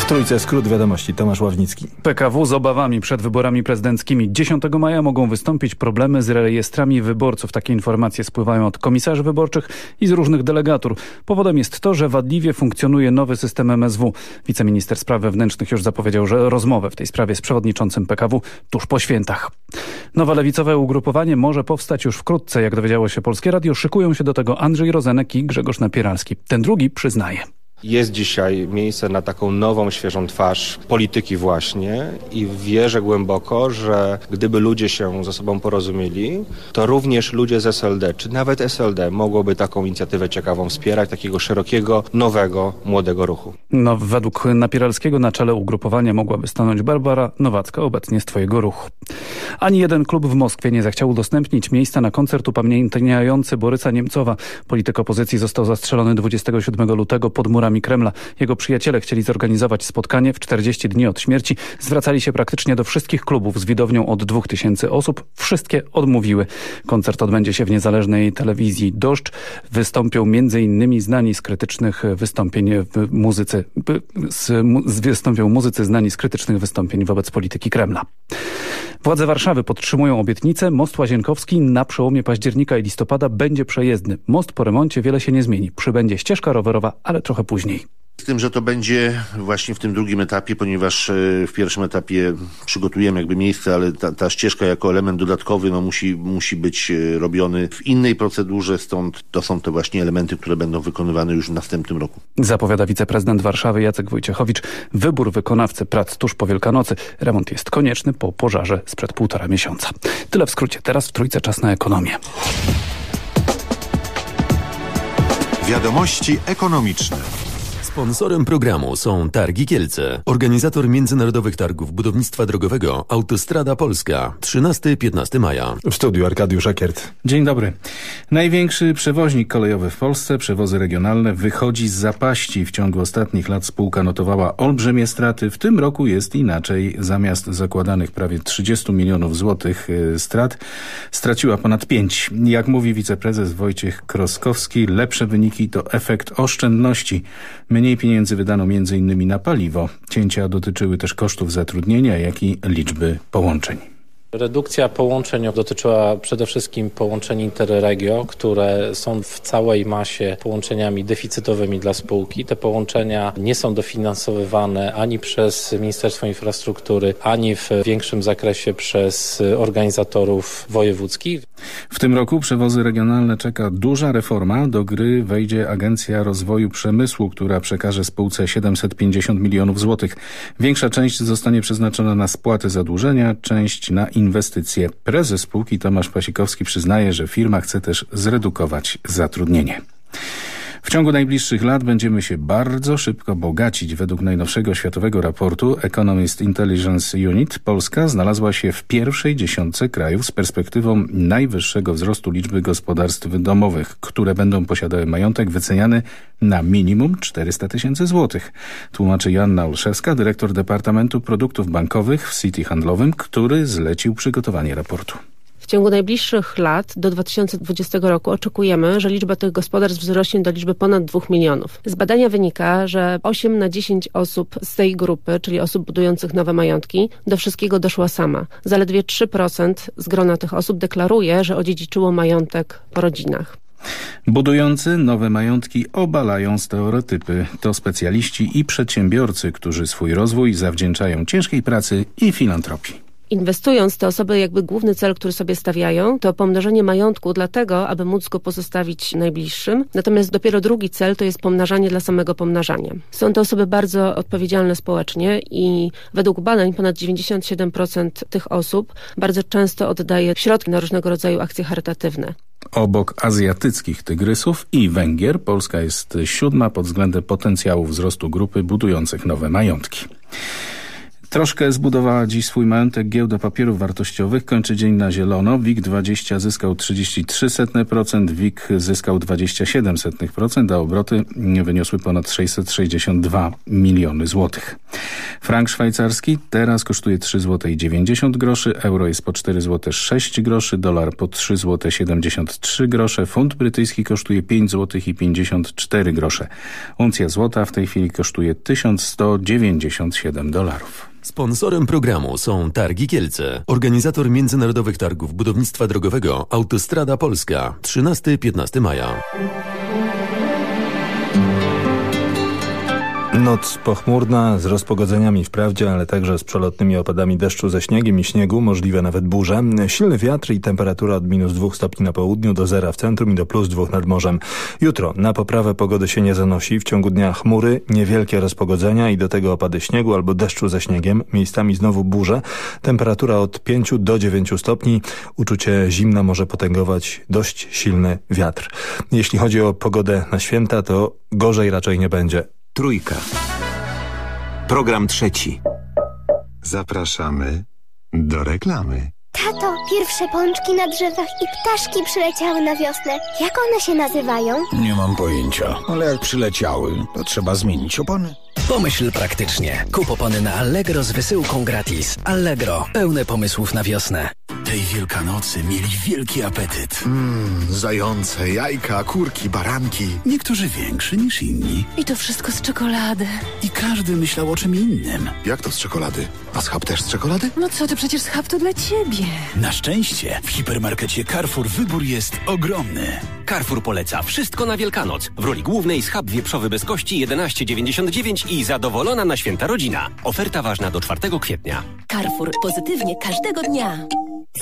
Trójce skrót wiadomości Tomasz Ławnicki.
PKW z obawami przed wyborami prezydenckimi 10 maja mogą wystąpić problemy z rejestrami wyborców. Takie informacje spływają od komisarzy wyborczych i z różnych delegatur. Powodem jest to, że wadliwie funkcjonuje nowy system MSW. Wiceminister Spraw Wewnętrznych już zapowiedział, że rozmowę w tej sprawie z przewodniczącym PKW tuż po świętach. Nowe lewicowe ugrupowanie może powstać już wkrótce. Jak dowiedziało się Polskie Radio, szykują się do tego Andrzej Rozenek i Grzegorz Napieralski. Ten drugi przyznaje.
Jest dzisiaj miejsce na taką nową, świeżą twarz polityki właśnie i wierzę głęboko, że gdyby ludzie się ze sobą porozumieli, to również ludzie z SLD, czy nawet SLD mogłoby taką inicjatywę ciekawą wspierać, takiego szerokiego, nowego, młodego ruchu.
No, według Napieralskiego na czele ugrupowania mogłaby stanąć Barbara Nowacka, obecnie z Twojego ruchu. Ani jeden klub w Moskwie nie zechciał udostępnić miejsca na koncert upamiętniający Borysa Niemcowa. Polityk opozycji został zastrzelony 27 lutego pod murami Kremla. Jego przyjaciele chcieli zorganizować spotkanie w 40 dni od śmierci. Zwracali się praktycznie do wszystkich klubów z widownią od 2000 osób. Wszystkie odmówiły. Koncert odbędzie się w niezależnej telewizji Doszcz. Wystąpią m.in. znani z krytycznych wystąpień w muzyce, z, z, wystąpią muzycy znani z krytycznych wystąpień wobec polityki Kremla. Władze Warszawy podtrzymują obietnicę. Most Łazienkowski na przełomie października i listopada będzie przejezdny. Most po remoncie wiele się nie zmieni. Przybędzie ścieżka rowerowa, ale trochę później.
Z tym, że to będzie właśnie w tym drugim etapie, ponieważ e, w pierwszym etapie przygotujemy jakby miejsce, ale ta, ta ścieżka jako element dodatkowy no musi, musi być e, robiony w innej procedurze, stąd to są te właśnie elementy, które będą wykonywane już w następnym roku.
Zapowiada wiceprezydent Warszawy Jacek Wojciechowicz. Wybór wykonawcy prac tuż po Wielkanocy. Remont jest konieczny po pożarze sprzed półtora miesiąca. Tyle w skrócie. Teraz w Trójce czas na ekonomię.
Wiadomości ekonomiczne. Sponsorem programu są Targi Kielce, organizator międzynarodowych targów budownictwa drogowego Autostrada Polska 13-15 maja.
W studiu Arkadiusz Akiert.
Dzień dobry. Największy przewoźnik kolejowy w Polsce, przewozy regionalne, wychodzi z zapaści. W ciągu ostatnich lat spółka notowała olbrzymie straty. W tym roku jest inaczej. Zamiast zakładanych prawie 30 milionów złotych y, strat, straciła ponad 5. Jak mówi wiceprezes Wojciech Kroskowski, lepsze wyniki to efekt oszczędności. Mniej pieniędzy wydano m.in. na paliwo. Cięcia dotyczyły też kosztów zatrudnienia, jak i liczby połączeń.
Redukcja połączeń dotyczyła przede wszystkim połączeń interregio, które są w całej masie połączeniami deficytowymi dla spółki. Te połączenia nie są dofinansowywane ani przez Ministerstwo Infrastruktury, ani w większym zakresie przez organizatorów wojewódzkich.
W tym roku przewozy regionalne czeka duża reforma. Do gry wejdzie Agencja Rozwoju Przemysłu, która przekaże spółce 750 milionów złotych. Większa część zostanie przeznaczona na spłatę zadłużenia, część na inwestycje. Prezes spółki Tomasz Pasikowski przyznaje, że firma chce też zredukować zatrudnienie. Ciągu najbliższych lat będziemy się bardzo szybko bogacić. Według najnowszego światowego raportu Economist Intelligence Unit Polska znalazła się w pierwszej dziesiątce krajów z perspektywą najwyższego wzrostu liczby gospodarstw domowych, które będą posiadały majątek wyceniany na minimum 400 tysięcy złotych. Tłumaczy Joanna Olszewska, dyrektor Departamentu Produktów Bankowych w City Handlowym, który zlecił przygotowanie raportu.
W ciągu najbliższych lat do 2020 roku oczekujemy, że liczba tych gospodarstw wzrośnie do liczby ponad 2 milionów. Z badania wynika, że 8 na 10 osób z tej grupy, czyli osób budujących nowe majątki, do wszystkiego doszła sama. Zaledwie 3% z grona tych osób deklaruje, że odziedziczyło majątek po rodzinach.
Budujący nowe majątki obalają stereotypy. To specjaliści i przedsiębiorcy, którzy swój rozwój zawdzięczają ciężkiej pracy i filantropii.
Inwestując, te osoby jakby główny cel, który sobie stawiają, to pomnożenie majątku dlatego, aby móc go pozostawić najbliższym. Natomiast dopiero drugi cel to jest pomnażanie dla samego pomnażania. Są to osoby bardzo odpowiedzialne społecznie i według badań ponad 97% tych osób bardzo często oddaje środki na różnego rodzaju akcje charytatywne.
Obok azjatyckich tygrysów i Węgier, Polska jest siódma pod względem potencjału wzrostu grupy budujących nowe majątki. Troszkę zbudowała dziś swój majątek giełda papierów wartościowych. Kończy dzień na zielono. WIG20 zyskał 33%, WIG zyskał 27%, a obroty wyniosły ponad 662 miliony złotych. Frank szwajcarski teraz kosztuje 3 zł 90 groszy, euro jest po 4 zł 6 groszy, dolar po 3 zł 73 grosze, funt brytyjski kosztuje 5 zł i 54 grosze. Uncja złota w tej chwili kosztuje 1197 dolarów.
Sponsorem programu są Targi Kielce, organizator międzynarodowych targów budownictwa drogowego Autostrada Polska 13-15 maja.
Noc pochmurna z rozpogodzeniami wprawdzie, ale także z przelotnymi opadami deszczu ze śniegiem i śniegu, możliwe nawet burze. Silny wiatr i temperatura od minus 2 stopni na południu do zera w centrum i do plus 2 nad morzem. Jutro na poprawę pogody się nie zanosi. W ciągu dnia chmury, niewielkie rozpogodzenia i do tego opady śniegu albo deszczu ze śniegiem. Miejscami znowu burze. Temperatura od 5 do 9 stopni. Uczucie zimna może potęgować dość silny wiatr. Jeśli chodzi o pogodę na święta, to gorzej raczej nie będzie.
Trójka. Program trzeci.
Zapraszamy do reklamy.
Tato, pierwsze pączki na drzewach i ptaszki przyleciały na wiosnę. Jak one się nazywają?
Nie mam pojęcia, ale jak przyleciały, to trzeba zmienić opony.
Pomyśl praktycznie. Kup opony na Allegro z wysyłką gratis. Allegro. Pełne pomysłów na wiosnę.
Tej Wielkanocy mieli wielki apetyt.
Mmm, zające, jajka, kurki, baranki.
Niektórzy większy niż inni.
I to wszystko z czekolady.
I każdy myślał o czym innym.
Jak to z czekolady? A schab też z czekolady?
No co ty, przecież schab to dla ciebie.
Na szczęście w hipermarkecie Carrefour wybór jest ogromny.
Carrefour poleca wszystko na Wielkanoc. W roli głównej schab wieprzowy bez kości 11,99 i zadowolona na święta rodzina. Oferta ważna do 4 kwietnia.
Carrefour. Pozytywnie każdego dnia.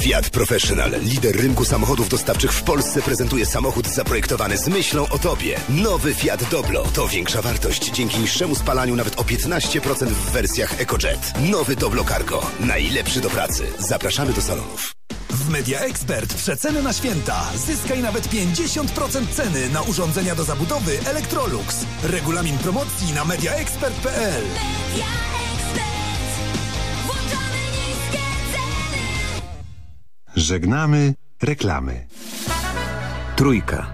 Fiat Professional, lider rynku samochodów dostawczych w Polsce, prezentuje samochód zaprojektowany z myślą o Tobie. Nowy Fiat Doblo to większa wartość dzięki niższemu spalaniu nawet o 15% w wersjach EcoJet. Nowy Doblo Cargo, najlepszy do pracy. Zapraszamy do salonów.
W Media Expert przeceny na święta. Zyskaj nawet 50% ceny na urządzenia do zabudowy Electrolux. Regulamin promocji na mediaexpert.pl. Media
Żegnamy reklamy.
Trójka.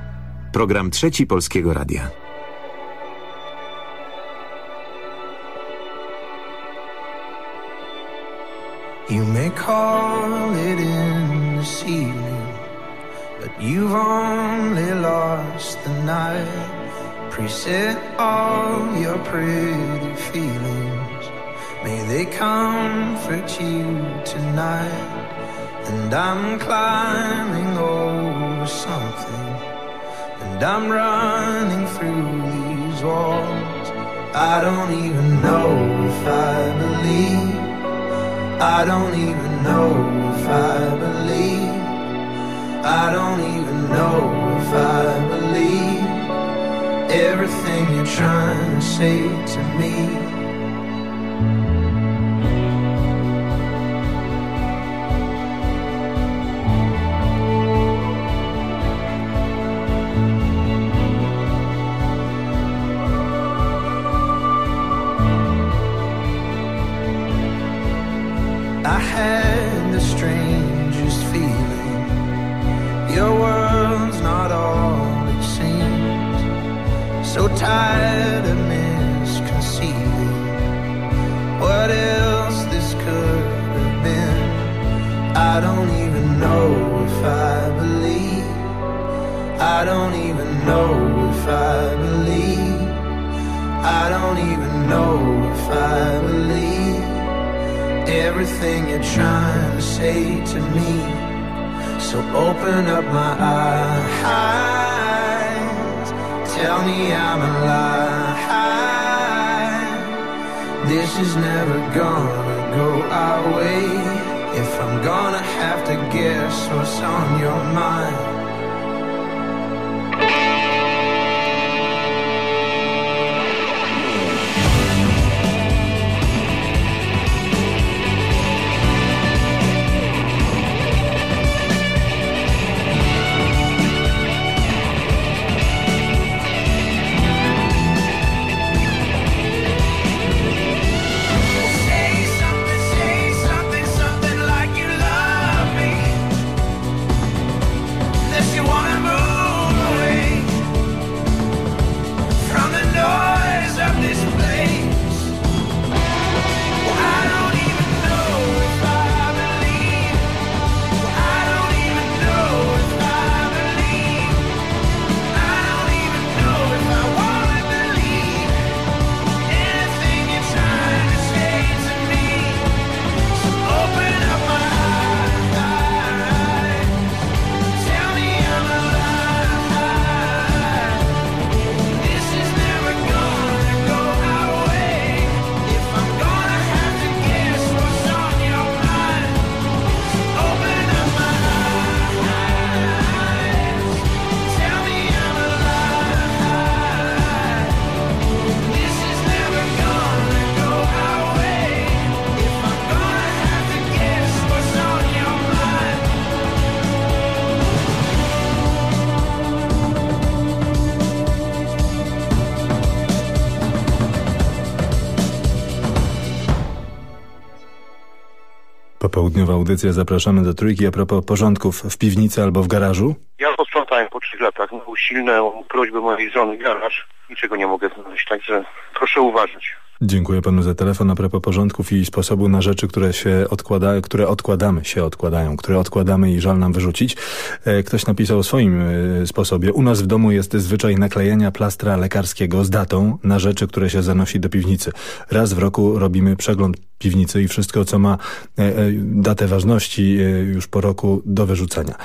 Program trzeci Polskiego Radia.
You may call it in this evening, but you've only lost the night. Preset all your pretty feelings. May they comfort you tonight. And I'm climbing over something. And I'm running through these walls. I don't even know if I believe. I don't even know I believe. I don't even know if I believe everything you're trying to say to me. So tired of misconceiving what else this could have been. I don't even know if I believe. I don't even know if I believe. I don't even know if I believe everything you're trying to say to me. So open up my eyes. Tell me I'm alive. This is never gonna go our way. If I'm gonna have to guess what's on your mind.
Popołudniowa audycja. Zapraszamy do trójki. A propos porządków w piwnicy albo w garażu?
Ja posprzątałem po trzech latach. Miał silną prośbę mojej żony garaż. Niczego nie mogę znaleźć, także proszę uważać.
Dziękuję panu za telefon. A propos porządków i sposobu na rzeczy, które się odkłada, które odkładamy, się odkładają, które odkładamy i żal nam wyrzucić. E, ktoś napisał o swoim e, sposobie. U nas w domu jest zwyczaj naklejenia plastra lekarskiego z datą na rzeczy, które się zanosi do piwnicy. Raz w roku robimy przegląd piwnicy i wszystko, co ma e, e, datę ważności e, już po roku do wyrzucenia.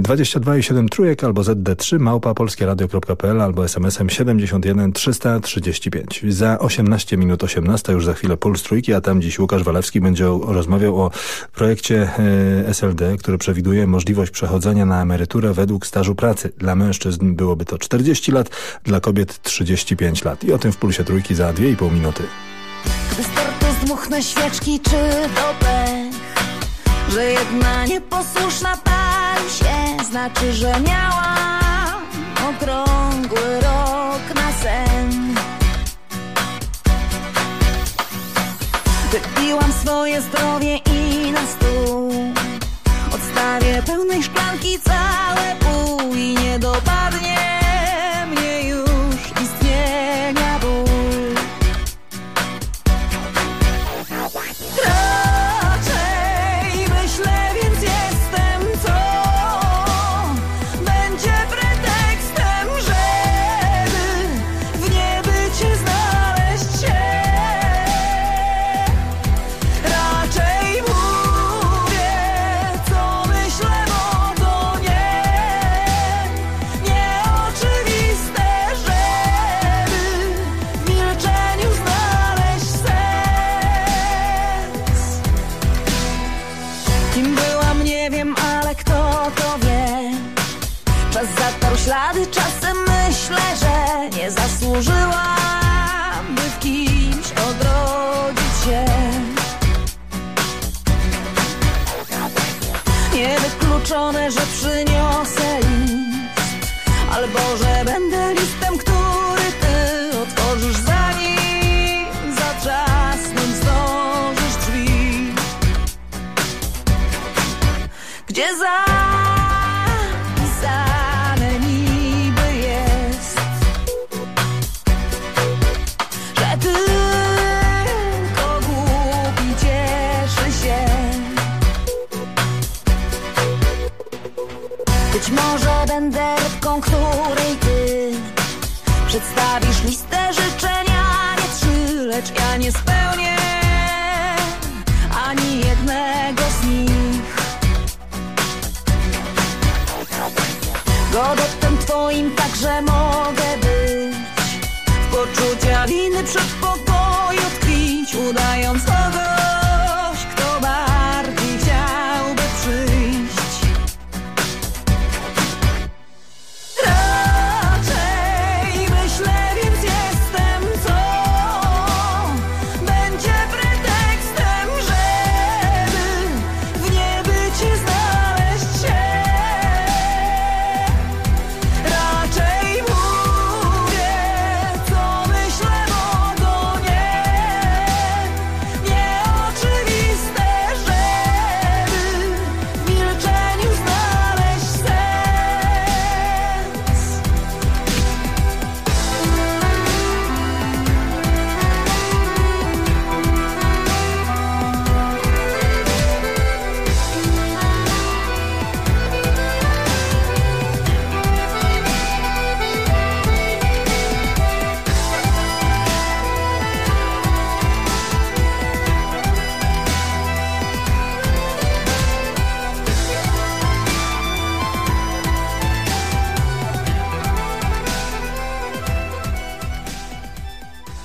22 i 7 trójek albo ZD3 małpa polskieradio.pl albo smsem 71 335. Za 18 minut 18 już za chwilę Puls Trójki, a tam dziś Łukasz Walewski będzie rozmawiał o projekcie SLD, który przewiduje możliwość przechodzenia na emeryturę według stażu pracy. Dla mężczyzn byłoby to 40 lat, dla kobiet 35 lat. I o tym w Pulsie Trójki za 2,5 minuty
dmuchnę świeczki czy to pech? Że jedna nieposłuszna pali się Znaczy, że miałam okrągły rok na sen. Wypiłam swoje zdrowie i na stół. Odstawię pełnej szklanki całe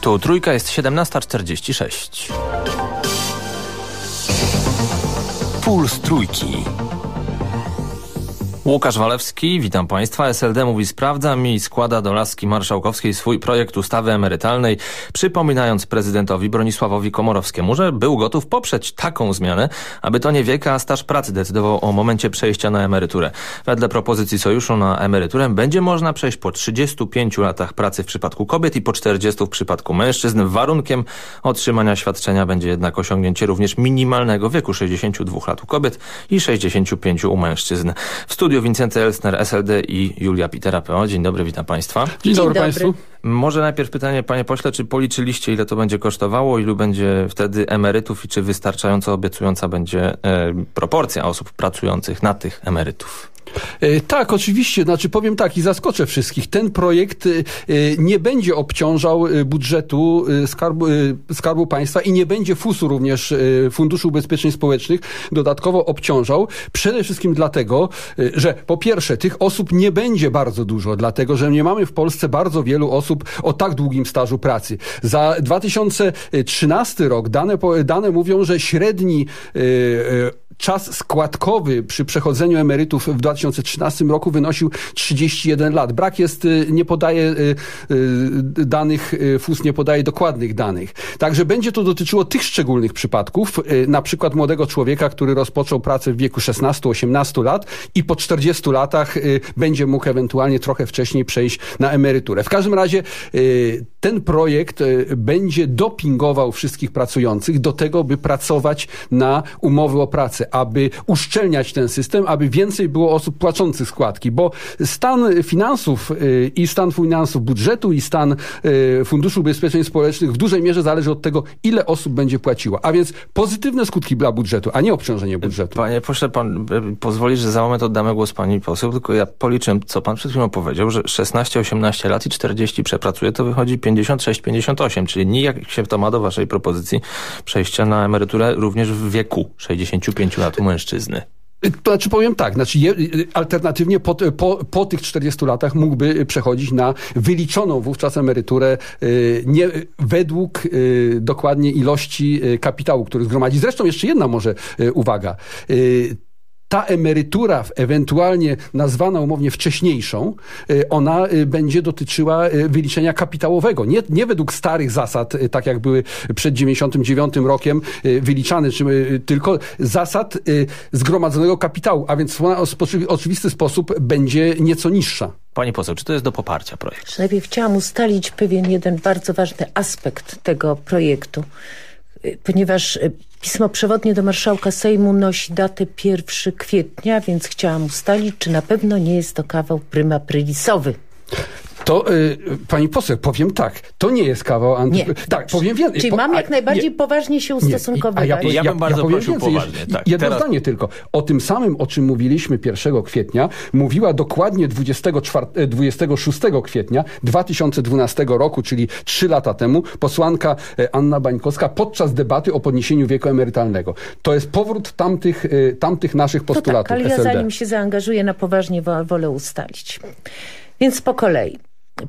Tu trójka jest 17.46.
Puls trójki.
Łukasz Walewski, witam Państwa. SLD mówi sprawdzam i składa do laski marszałkowskiej swój projekt ustawy emerytalnej, przypominając prezydentowi Bronisławowi Komorowskiemu, że był gotów poprzeć taką zmianę, aby to nie wiek, a staż pracy decydował o momencie przejścia na emeryturę. Wedle propozycji Sojuszu na emeryturę będzie można przejść po 35 latach pracy w przypadku kobiet i po 40 w przypadku mężczyzn. Warunkiem otrzymania świadczenia będzie jednak osiągnięcie również minimalnego wieku 62 lat u kobiet i 65 u mężczyzn. W studiu Wincenty Elsner, SLD i Julia Pitera PO. Dzień dobry, witam Państwa.
Dzień dobry Dzień Państwu.
Może najpierw pytanie, panie pośle, czy policzyliście, ile to będzie kosztowało, ilu będzie wtedy emerytów i czy wystarczająco obiecująca będzie e, proporcja osób pracujących na tych emerytów?
E, Tak, oczywiście. Znaczy powiem tak i zaskoczę wszystkich. Ten projekt e, nie będzie obciążał e, budżetu Skarbu, Skarbu Państwa i nie będzie FUS-u również Funduszu Ubezpieczeń Społecznych dodatkowo obciążał. Przede wszystkim dlatego, że po pierwsze tych osób nie będzie bardzo dużo, dlatego że nie mamy w Polsce bardzo wielu osób o tak długim stażu pracy. Za 2013 rok dane, dane mówią, że średni e, czas składkowy przy przechodzeniu emerytów w 2013 roku wynosił 31 lat. Brak jest, y, nie podaje y, y, danych, FUS nie podaje dokładnych danych. Także będzie to dotyczyło tych szczególnych przypadków, na przykład młodego człowieka, który rozpoczął pracę w wieku 16-18 lat i po 40 latach będzie mógł ewentualnie trochę wcześniej przejść na emeryturę. W każdym razie ten projekt y, będzie dopingował wszystkich pracujących do tego, by pracować na umowy o pracę, aby uszczelniać ten system, aby więcej było osób płacących składki, bo stan finansów y, i stan finansów budżetu i stan y, Funduszu Ubezpieczeń Społecznych w dużej mierze zależy od tego, ile osób będzie płaciło. A więc pozytywne skutki dla budżetu, a nie obciążenie budżetu.
Panie pośle, pan e, pozwoli, że za moment oddamy głos pani poseł, tylko ja policzyłem, co pan przed chwilą powiedział, że 16-18 lat i 40 przepracuje, to wychodzi 56-58, czyli nijak się to ma do waszej propozycji przejścia na emeryturę również w wieku 65 lat u mężczyzny.
To znaczy powiem tak, znaczy je, alternatywnie po, po, po tych 40 latach mógłby przechodzić na wyliczoną wówczas emeryturę y, nie według y, dokładnie ilości y, kapitału, który zgromadzi. Zresztą jeszcze jedna może y, uwaga. Ta emerytura, ewentualnie nazwana umownie wcześniejszą, y, ona y, będzie dotyczyła y, wyliczenia kapitałowego. Nie, nie według starych zasad, tak jak były przed 99 rokiem wyliczane, czy, tylko zasad zgromadzonego kapitału, a więc ona w oczywisty sposób będzie nieco niższa.
Pani poseł, czy to jest do poparcia projekt?
Najpierw chciałam ustalić pewien jeden bardzo ważny aspekt tego projektu, ponieważ pismo przewodnie do marszałka Sejmu nosi datę 1 kwietnia, więc chciałam ustalić, czy na pewno nie jest to kawał pryma prylisowy.
To y, pani poseł, powiem tak, to nie jest kawał anty...
Nie.
Tak, powiem więcej.
Czyli
po,
mam
a-
jak najbardziej
nie.
poważnie się
Nie,
ustosunkowywać.
a ja,
Ja bym bardzo
powiem
prosił
więcej,
poważnie, tak.
Jedno
Teraz-
zdanie tylko. O tym samym, o czym mówiliśmy 1 kwietnia, mówiła dokładnie 24, e, 26 kwietnia 2012 roku, czyli trzy lata temu, posłanka e, Anna Bańkowska podczas debaty o podniesieniu wieku emerytalnego. To jest powrót tamtych, e, tamtych naszych
To
postulatów
tak, ale ja
SLD.
zanim się zaangażuję na poważnie, wo- wolę ustalić. Więc po kolei.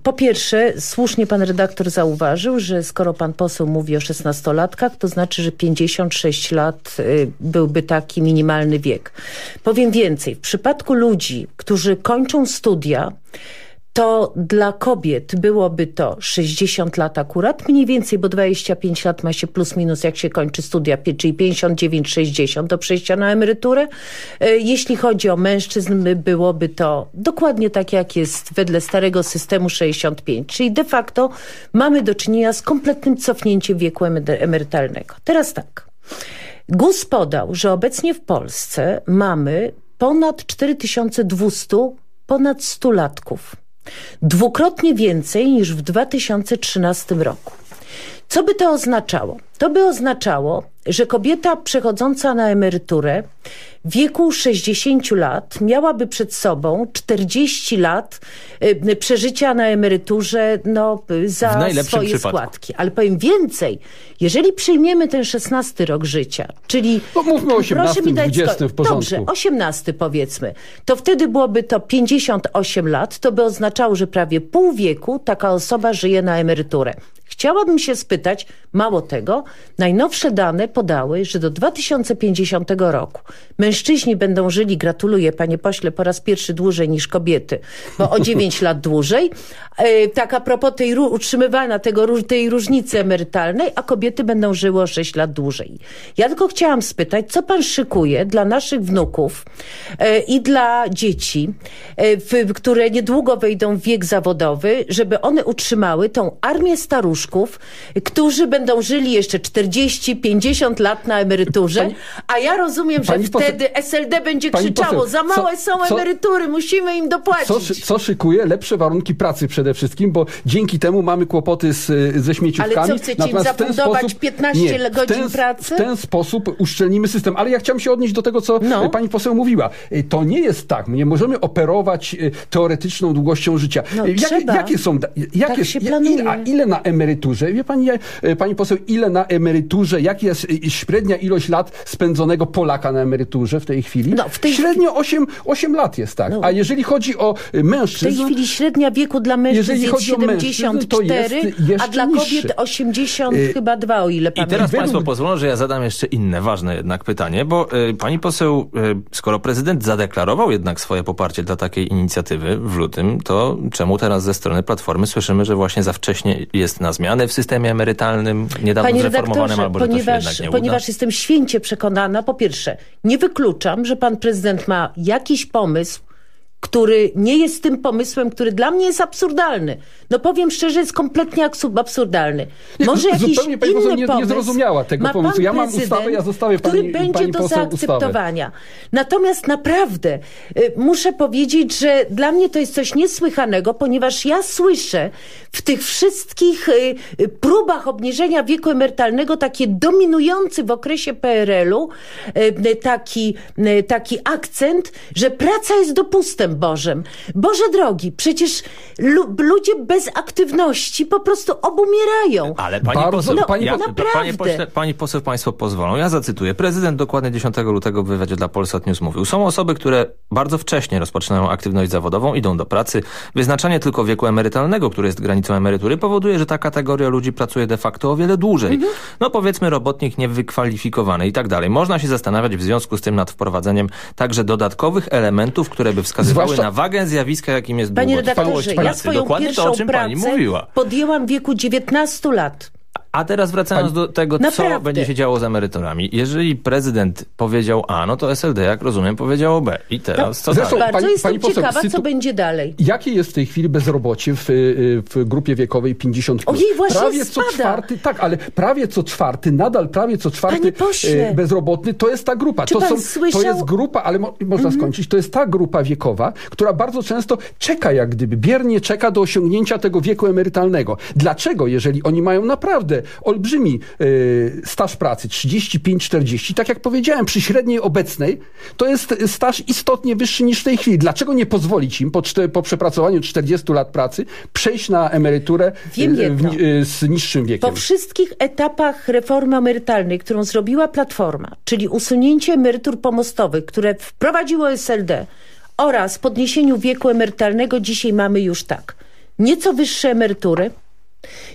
Po pierwsze, słusznie pan redaktor zauważył, że skoro pan poseł mówi o 16-latkach, to znaczy, że 56 lat y, byłby taki minimalny wiek. Powiem więcej, w przypadku ludzi, którzy kończą studia, to dla kobiet byłoby to 60 lat akurat, mniej więcej, bo 25 lat ma się plus minus, jak się kończy studia, czyli 59-60 do przejścia na emeryturę. E, Jeśli chodzi o mężczyzn, by- byłoby to dokładnie tak, jak jest wedle starego systemu 65, czyli de facto mamy do czynienia z kompletnym cofnięciem wieku emery- emerytalnego. Teraz tak. GUS podał, że obecnie w Polsce mamy ponad 4200 ponad stulatków. Dwukrotnie więcej niż w 2013 roku. Co by to oznaczało? To by oznaczało, że kobieta przechodząca na emeryturę w wieku 60 lat miałaby przed sobą 40 lat y, przeżycia na emeryturze no, za swoje
przypadku.
składki. Ale powiem więcej, jeżeli przyjmiemy ten 16 rok życia, czyli...
No mówmy o 18,
proszę mi dać
20
sko-
w porządku.
Dobrze, 18 powiedzmy, to wtedy byłoby to 58 lat, to by oznaczało, że prawie pół wieku taka osoba żyje na emeryturę. Chciałabym się spytać, mało tego, najnowsze dane podały, że do 2050 roku mężczyźni będą żyli, gratuluję panie pośle, po raz pierwszy dłużej niż kobiety, bo o 9 (laughs) lat dłużej. E, tak a propos tej utrzymywania tego, tej różnicy emerytalnej, a kobiety będą żyły o 6 lat dłużej. Ja tylko chciałam spytać, co pan szykuje dla naszych wnuków e, i dla dzieci, e, w, które niedługo wejdą w wiek zawodowy, żeby one utrzymały tą armię staruszków, którzy będą żyli jeszcze 40-50 lat na emeryturze, a ja rozumiem, że
pani poseł-
wtedy SLD będzie
pani
krzyczało,
poseł,
za małe
co-
są
co-
emerytury, musimy im dopłacić.
Co, co szykuje? Lepsze warunki pracy przede wszystkim, bo dzięki temu mamy kłopoty z, ze śmieciówkami.
Ale co, chcecie im zafundować 15
nie,
godzin
ten,
pracy?
W ten sposób uszczelnimy system. Ale ja chciałem się odnieść do tego, co
No.
e, pani poseł mówiła. E, To nie jest tak. Nie możemy operować e, teoretyczną długością życia.
No,
jakie, jakie są... Jakie,
Tak się
ja-
planuje.
ile, a ile na emeryturze? Wie pani, pani poseł, ile na emeryturze, jaka jest średnia ilość lat spędzonego Polaka na emeryturze w tej chwili?
No, w tej
Średnio 8, 8 lat jest tak.
No.
A jeżeli chodzi o e,
W tej
mężczyzn...
chwili średnia wieku dla mężczyzn jest
chodzi o mężczyzn, to
74,
jest
a dla kobiet
niższy.
80
Y,
chyba dwa, o ile
I
pamiętam.
teraz
według-
Państwo pozwolą, że ja zadam jeszcze inne, ważne jednak pytanie, bo y, pani poseł, y, skoro prezydent zadeklarował jednak swoje poparcie dla takiej inicjatywy w lutym, to czemu teraz ze strony Platformy słyszymy, że właśnie za wcześnie jest na zmiany w systemie emerytalnym, niedawno
Panie
zreformowanym,
redaktorze,
albo
ponieważ, ponieważ jestem święcie przekonana, po pierwsze, nie wykluczam, że pan prezydent ma jakiś pomysł, który nie jest tym pomysłem, który dla mnie jest absurdalny. No powiem szczerze, jest kompletnie absurdalny.
Nie,
Może jakiś
zupełnie pani
inny
nie- nie
pomysł
zrozumiała tego
ma
pomysłu. Ja mam ustawę, ja zostawię
który
pani-
będzie
pani
do
poseł ustawę.
zaakceptowania. Natomiast naprawdę y, muszę powiedzieć, że dla mnie to jest coś niesłychanego, ponieważ ja słyszę w tych wszystkich y, y, próbach obniżenia wieku emerytalnego takie dominujący w okresie PRL-u y, taki, y, taki akcent, że praca jest dopustem Bożym. Boże drogi, przecież lu ludzie bez aktywności po prostu obumierają.
Ale pani
Bardzo-
poseł,
no, pani
ja,
poseł-
panie, pośle, pani poseł, państwo pozwolą. Ja zacytuję. Prezydent dokładnie 10 lutego w wywiadzie dla Polsat News mówił. Są osoby, które bardzo wcześnie rozpoczynają aktywność zawodową, idą do pracy. Wyznaczanie tylko wieku emerytalnego, który jest granicą emerytury, powoduje, że ta kategoria ludzi pracuje de facto o wiele dłużej.
Mhm.
No powiedzmy robotnik niewykwalifikowany i tak dalej. Można się zastanawiać w związku z tym nad wprowadzeniem także dodatkowych elementów, które by wskazywały
Zwłaszcza-
na wagę zjawiska, jakim jest
Panie redaktorze, ja swoją
Dokładnie
pierwszą
to, o czym
pracę
pani mówiła.
podjęłam w wieku 19 lat.
A teraz wracając do tego, co
Naprawdę.
będzie się działo z emeryturami. Jeżeli prezydent powiedział A, no to SLD, jak rozumiem, powiedziało B. I teraz co
Zresztą
dalej?
Bardzo
pani-
jestem
pani poseł,
ciekawa, co będzie dalej.
Jakie jest w tej chwili bezrobocie w, y, w grupie wiekowej 50 plus?
Ojej, właśnie
prawie co
spada.
czwarty, tak, ale prawie co czwarty, nadal prawie co czwarty y, bezrobotny to jest ta grupa.
Czy
to,
pan
są, to
słyszał- Mhm.
jest grupa, ale mo, można skończyć, to jest ta grupa wiekowa, która bardzo często czeka jak gdyby, biernie czeka do osiągnięcia tego wieku emerytalnego. Dlaczego, jeżeli oni mają naprawdę olbrzymi y, staż pracy, 35-40, tak jak powiedziałem, przy średniej obecnej, to jest staż istotnie wyższy niż w tej chwili. Dlaczego nie pozwolić im po, po przepracowaniu 40 lat pracy przejść na emeryturę
Wiem
y, w,
jedno.
y, z niższym wiekiem?
Po wszystkich etapach reformy emerytalnej, którą zrobiła Platforma, czyli usunięcie emerytur pomostowych, które wprowadziło SLD oraz podniesieniu wieku emerytalnego, dzisiaj mamy już tak. Nieco wyższe emerytury.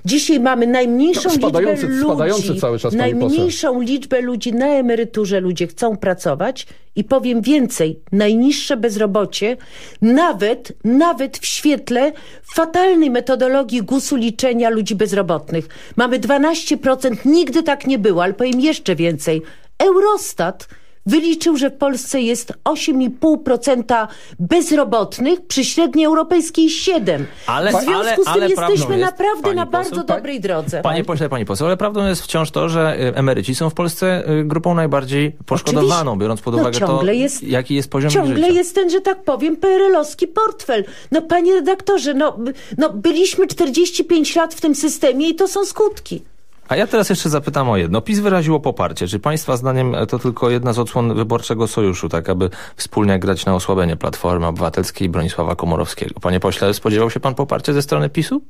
Dzisiaj mamy najmniejszą
No,
liczbę ludzi,
cały czas,
najmniejszą liczbę ludzi na emeryturze, ludzie chcą pracować i powiem więcej, najniższe bezrobocie, nawet, nawet w świetle fatalnej metodologii GUS-u liczenia ludzi bezrobotnych. Mamy 12%, nigdy tak nie było, ale powiem jeszcze więcej. Eurostat wyliczył, że w Polsce jest 8,5% bezrobotnych, przy średniej europejskiej 7%.
Ale-
w związku
ale-
z tym
ale
jesteśmy
jest,
naprawdę na
poseł,
bardzo
pa-
dobrej drodze.
Panie pośle, pani poseł, ale prawdą jest wciąż to, że y, emeryci są w Polsce y, grupą najbardziej poszkodowaną,
Oczywiście.
biorąc pod
No
uwagę to,
ciągle jest-
jaki jest poziom
Ciągle
życia.
jest ten, że tak powiem, PRL-owski portfel. No panie redaktorze, no, no byliśmy 45 lat w tym systemie i to są skutki.
A ja teraz jeszcze zapytam o jedno. PiS wyraziło poparcie. Czy państwa zdaniem to tylko jedna z odsłon wyborczego sojuszu, tak aby wspólnie grać na osłabienie Platformy Obywatelskiej i Bronisława Komorowskiego? Panie pośle, spodziewał się pan poparcia ze strony PiSu?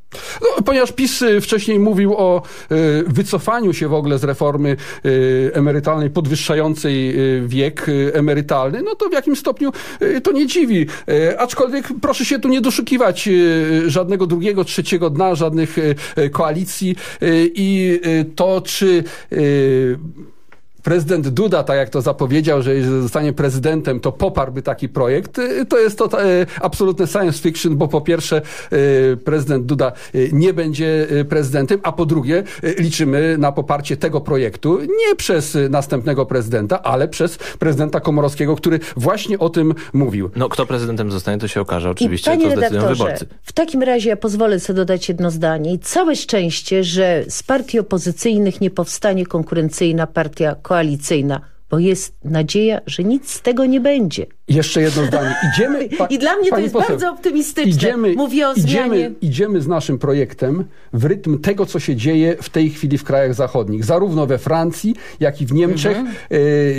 No, ponieważ PiS y, wcześniej mówił o y, wycofaniu się w ogóle z reformy y, emerytalnej podwyższającej y, wiek y, emerytalny, no to w jakim stopniu y, to nie dziwi. Aczkolwiek proszę się tu nie doszukiwać żadnego drugiego, trzeciego dna, żadnych koalicji i to, czy y, prezydent Duda, tak jak to zapowiedział, że jeżeli zostanie prezydentem, to poparłby taki projekt, y, to jest to y, absolutne science fiction, bo po pierwsze y, prezydent Duda nie będzie prezydentem, a po drugie liczymy na poparcie tego projektu nie przez następnego prezydenta, ale przez prezydenta Komorowskiego, który właśnie o tym mówił.
No, kto prezydentem zostanie, to się okaże oczywiście,
I panie
to zdecydują wyborcy.
w takim razie ja pozwolę sobie dodać jedno zdanie. I całe szczęście, że z partii opozycyjnych nie powstanie konkurencyjna partia koalicyjna, bo jest nadzieja, że nic z tego nie będzie.
Jeszcze jedno zdanie. Idziemy, (laughs) pa-
I dla mnie to jest
poseł,
bardzo optymistyczne.
Idziemy,
Mówię o
idziemy,
zmianie...
idziemy z naszym projektem w rytm tego, co się dzieje w tej chwili w krajach zachodnich. Zarówno we Francji, jak i w Niemczech. E,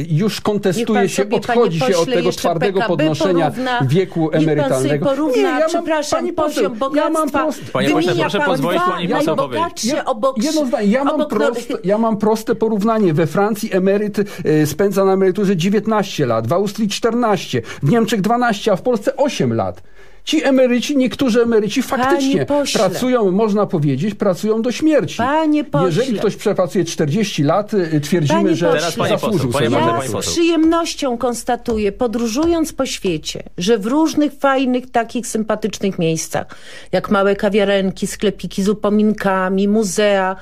już kontestuje się,
sobie,
odchodzi się od tego twardego
PKB
podnoszenia
porówna,
wieku
niech pan sobie
emerytalnego.
porówna,
mam-
przepraszam,
pani poseł,
poziom
ja mam
bogactwa.
proste,
Panie pośle, proszę
pan
pozwolić pani poseł powiedzieć.
najbogatsze obok,
Jedno zdanie. Ja mam,
obok
proste, ja mam proste porównanie. We Francji emeryt y, spędza na emeryturze 19 lat, w Austrii 14, w Niemczech 12, a w Polsce 8 lat. Ci emeryci, niektórzy emeryci faktycznie pracują, można powiedzieć, pracują do śmierci.
Panie pośle.
Jeżeli ktoś przepracuje 40 lat, y, twierdzimy,
Panie
że.
Teraz
zasłużył
panie
sobie
poseł,
na
pani
Ja z przyjemnością konstatuję, podróżując po świecie, że w różnych fajnych, takich sympatycznych miejscach, jak małe kawiarenki, sklepiki z upominkami, muzea,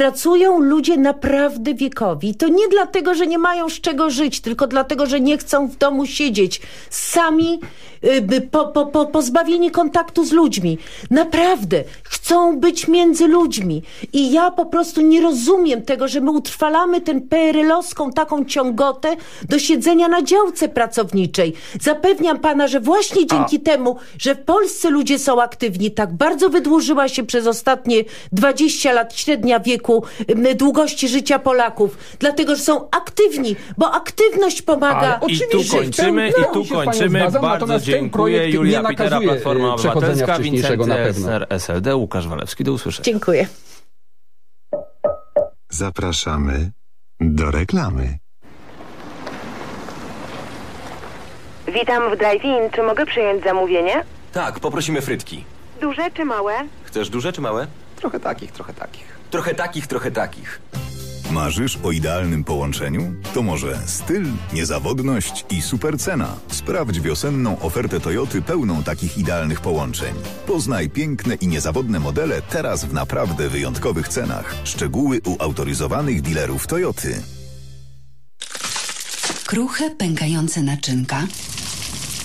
pracują ludzie naprawdę wiekowi. To nie dlatego, że nie mają z czego żyć, tylko dlatego, że nie chcą w domu siedzieć. Sami y, po, po, po, pozbawieni kontaktu z ludźmi. Naprawdę. Chcą być między ludźmi. I ja po prostu nie rozumiem tego, że my utrwalamy tę PRL-owską taką ciągotę do siedzenia na działce pracowniczej. Zapewniam pana, że właśnie dzięki temu, że w Polsce ludzie są aktywni, tak bardzo wydłużyła się przez ostatnie 20 lat średnia wieku ym, długości życia Polaków. Dlatego, że są aktywni, bo aktywność pomaga.
Ale
I tu kończymy,
pełni
i tu kończymy.
zgadzam,
Bardzo
ten
dziękuję.
projekt
Julia
nie
Pitera,
nakazuje,
Platforma Obywatelska,
pewno.
Elsner, SLD, Łukasz Walewski. Do usłyszenia.
Dziękuję.
Zapraszamy do reklamy.
Witam w drive-in. Czy mogę przyjąć zamówienie?
Tak, poprosimy frytki.
Duże czy małe?
Chcesz duże czy małe?
Trochę takich, trochę takich.
Trochę takich, trochę takich. Marzysz o idealnym połączeniu? To może styl, niezawodność i super cena. Sprawdź wiosenną ofertę Toyoty pełną takich idealnych połączeń. Poznaj piękne i niezawodne modele teraz w naprawdę wyjątkowych cenach. Szczegóły u autoryzowanych dealerów Toyoty.
Kruche, pękające naczynka,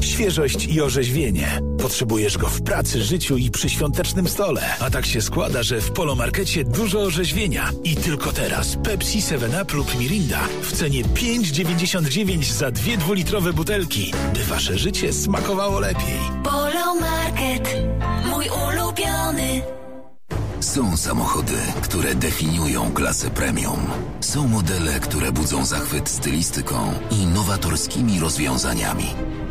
Świeżość i orzeźwienie. Potrzebujesz go w pracy, życiu i przy świątecznym stole. A tak się składa, że w Polomarkecie dużo orzeźwienia. I tylko teraz Pepsi, 7up lub Mirinda w cenie 5,99 za dwie dwulitrowe butelki, by wasze życie smakowało lepiej.
Polomarket, mój ulubiony.
Są samochody, które definiują klasę premium. Są modele, które budzą zachwyt stylistyką i nowatorskimi rozwiązaniami.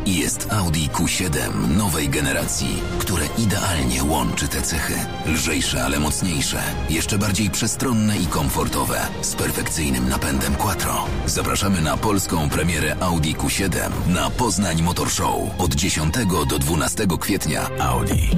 Jest Audi Q7 nowej generacji, które idealnie łączy te cechy. Lżejsze, ale mocniejsze, jeszcze bardziej przestronne i komfortowe, z perfekcyjnym napędem Quattro. Zapraszamy na polską premierę Audi Q7 na Poznań Motor Show od 10 do 12 kwietnia. Audi.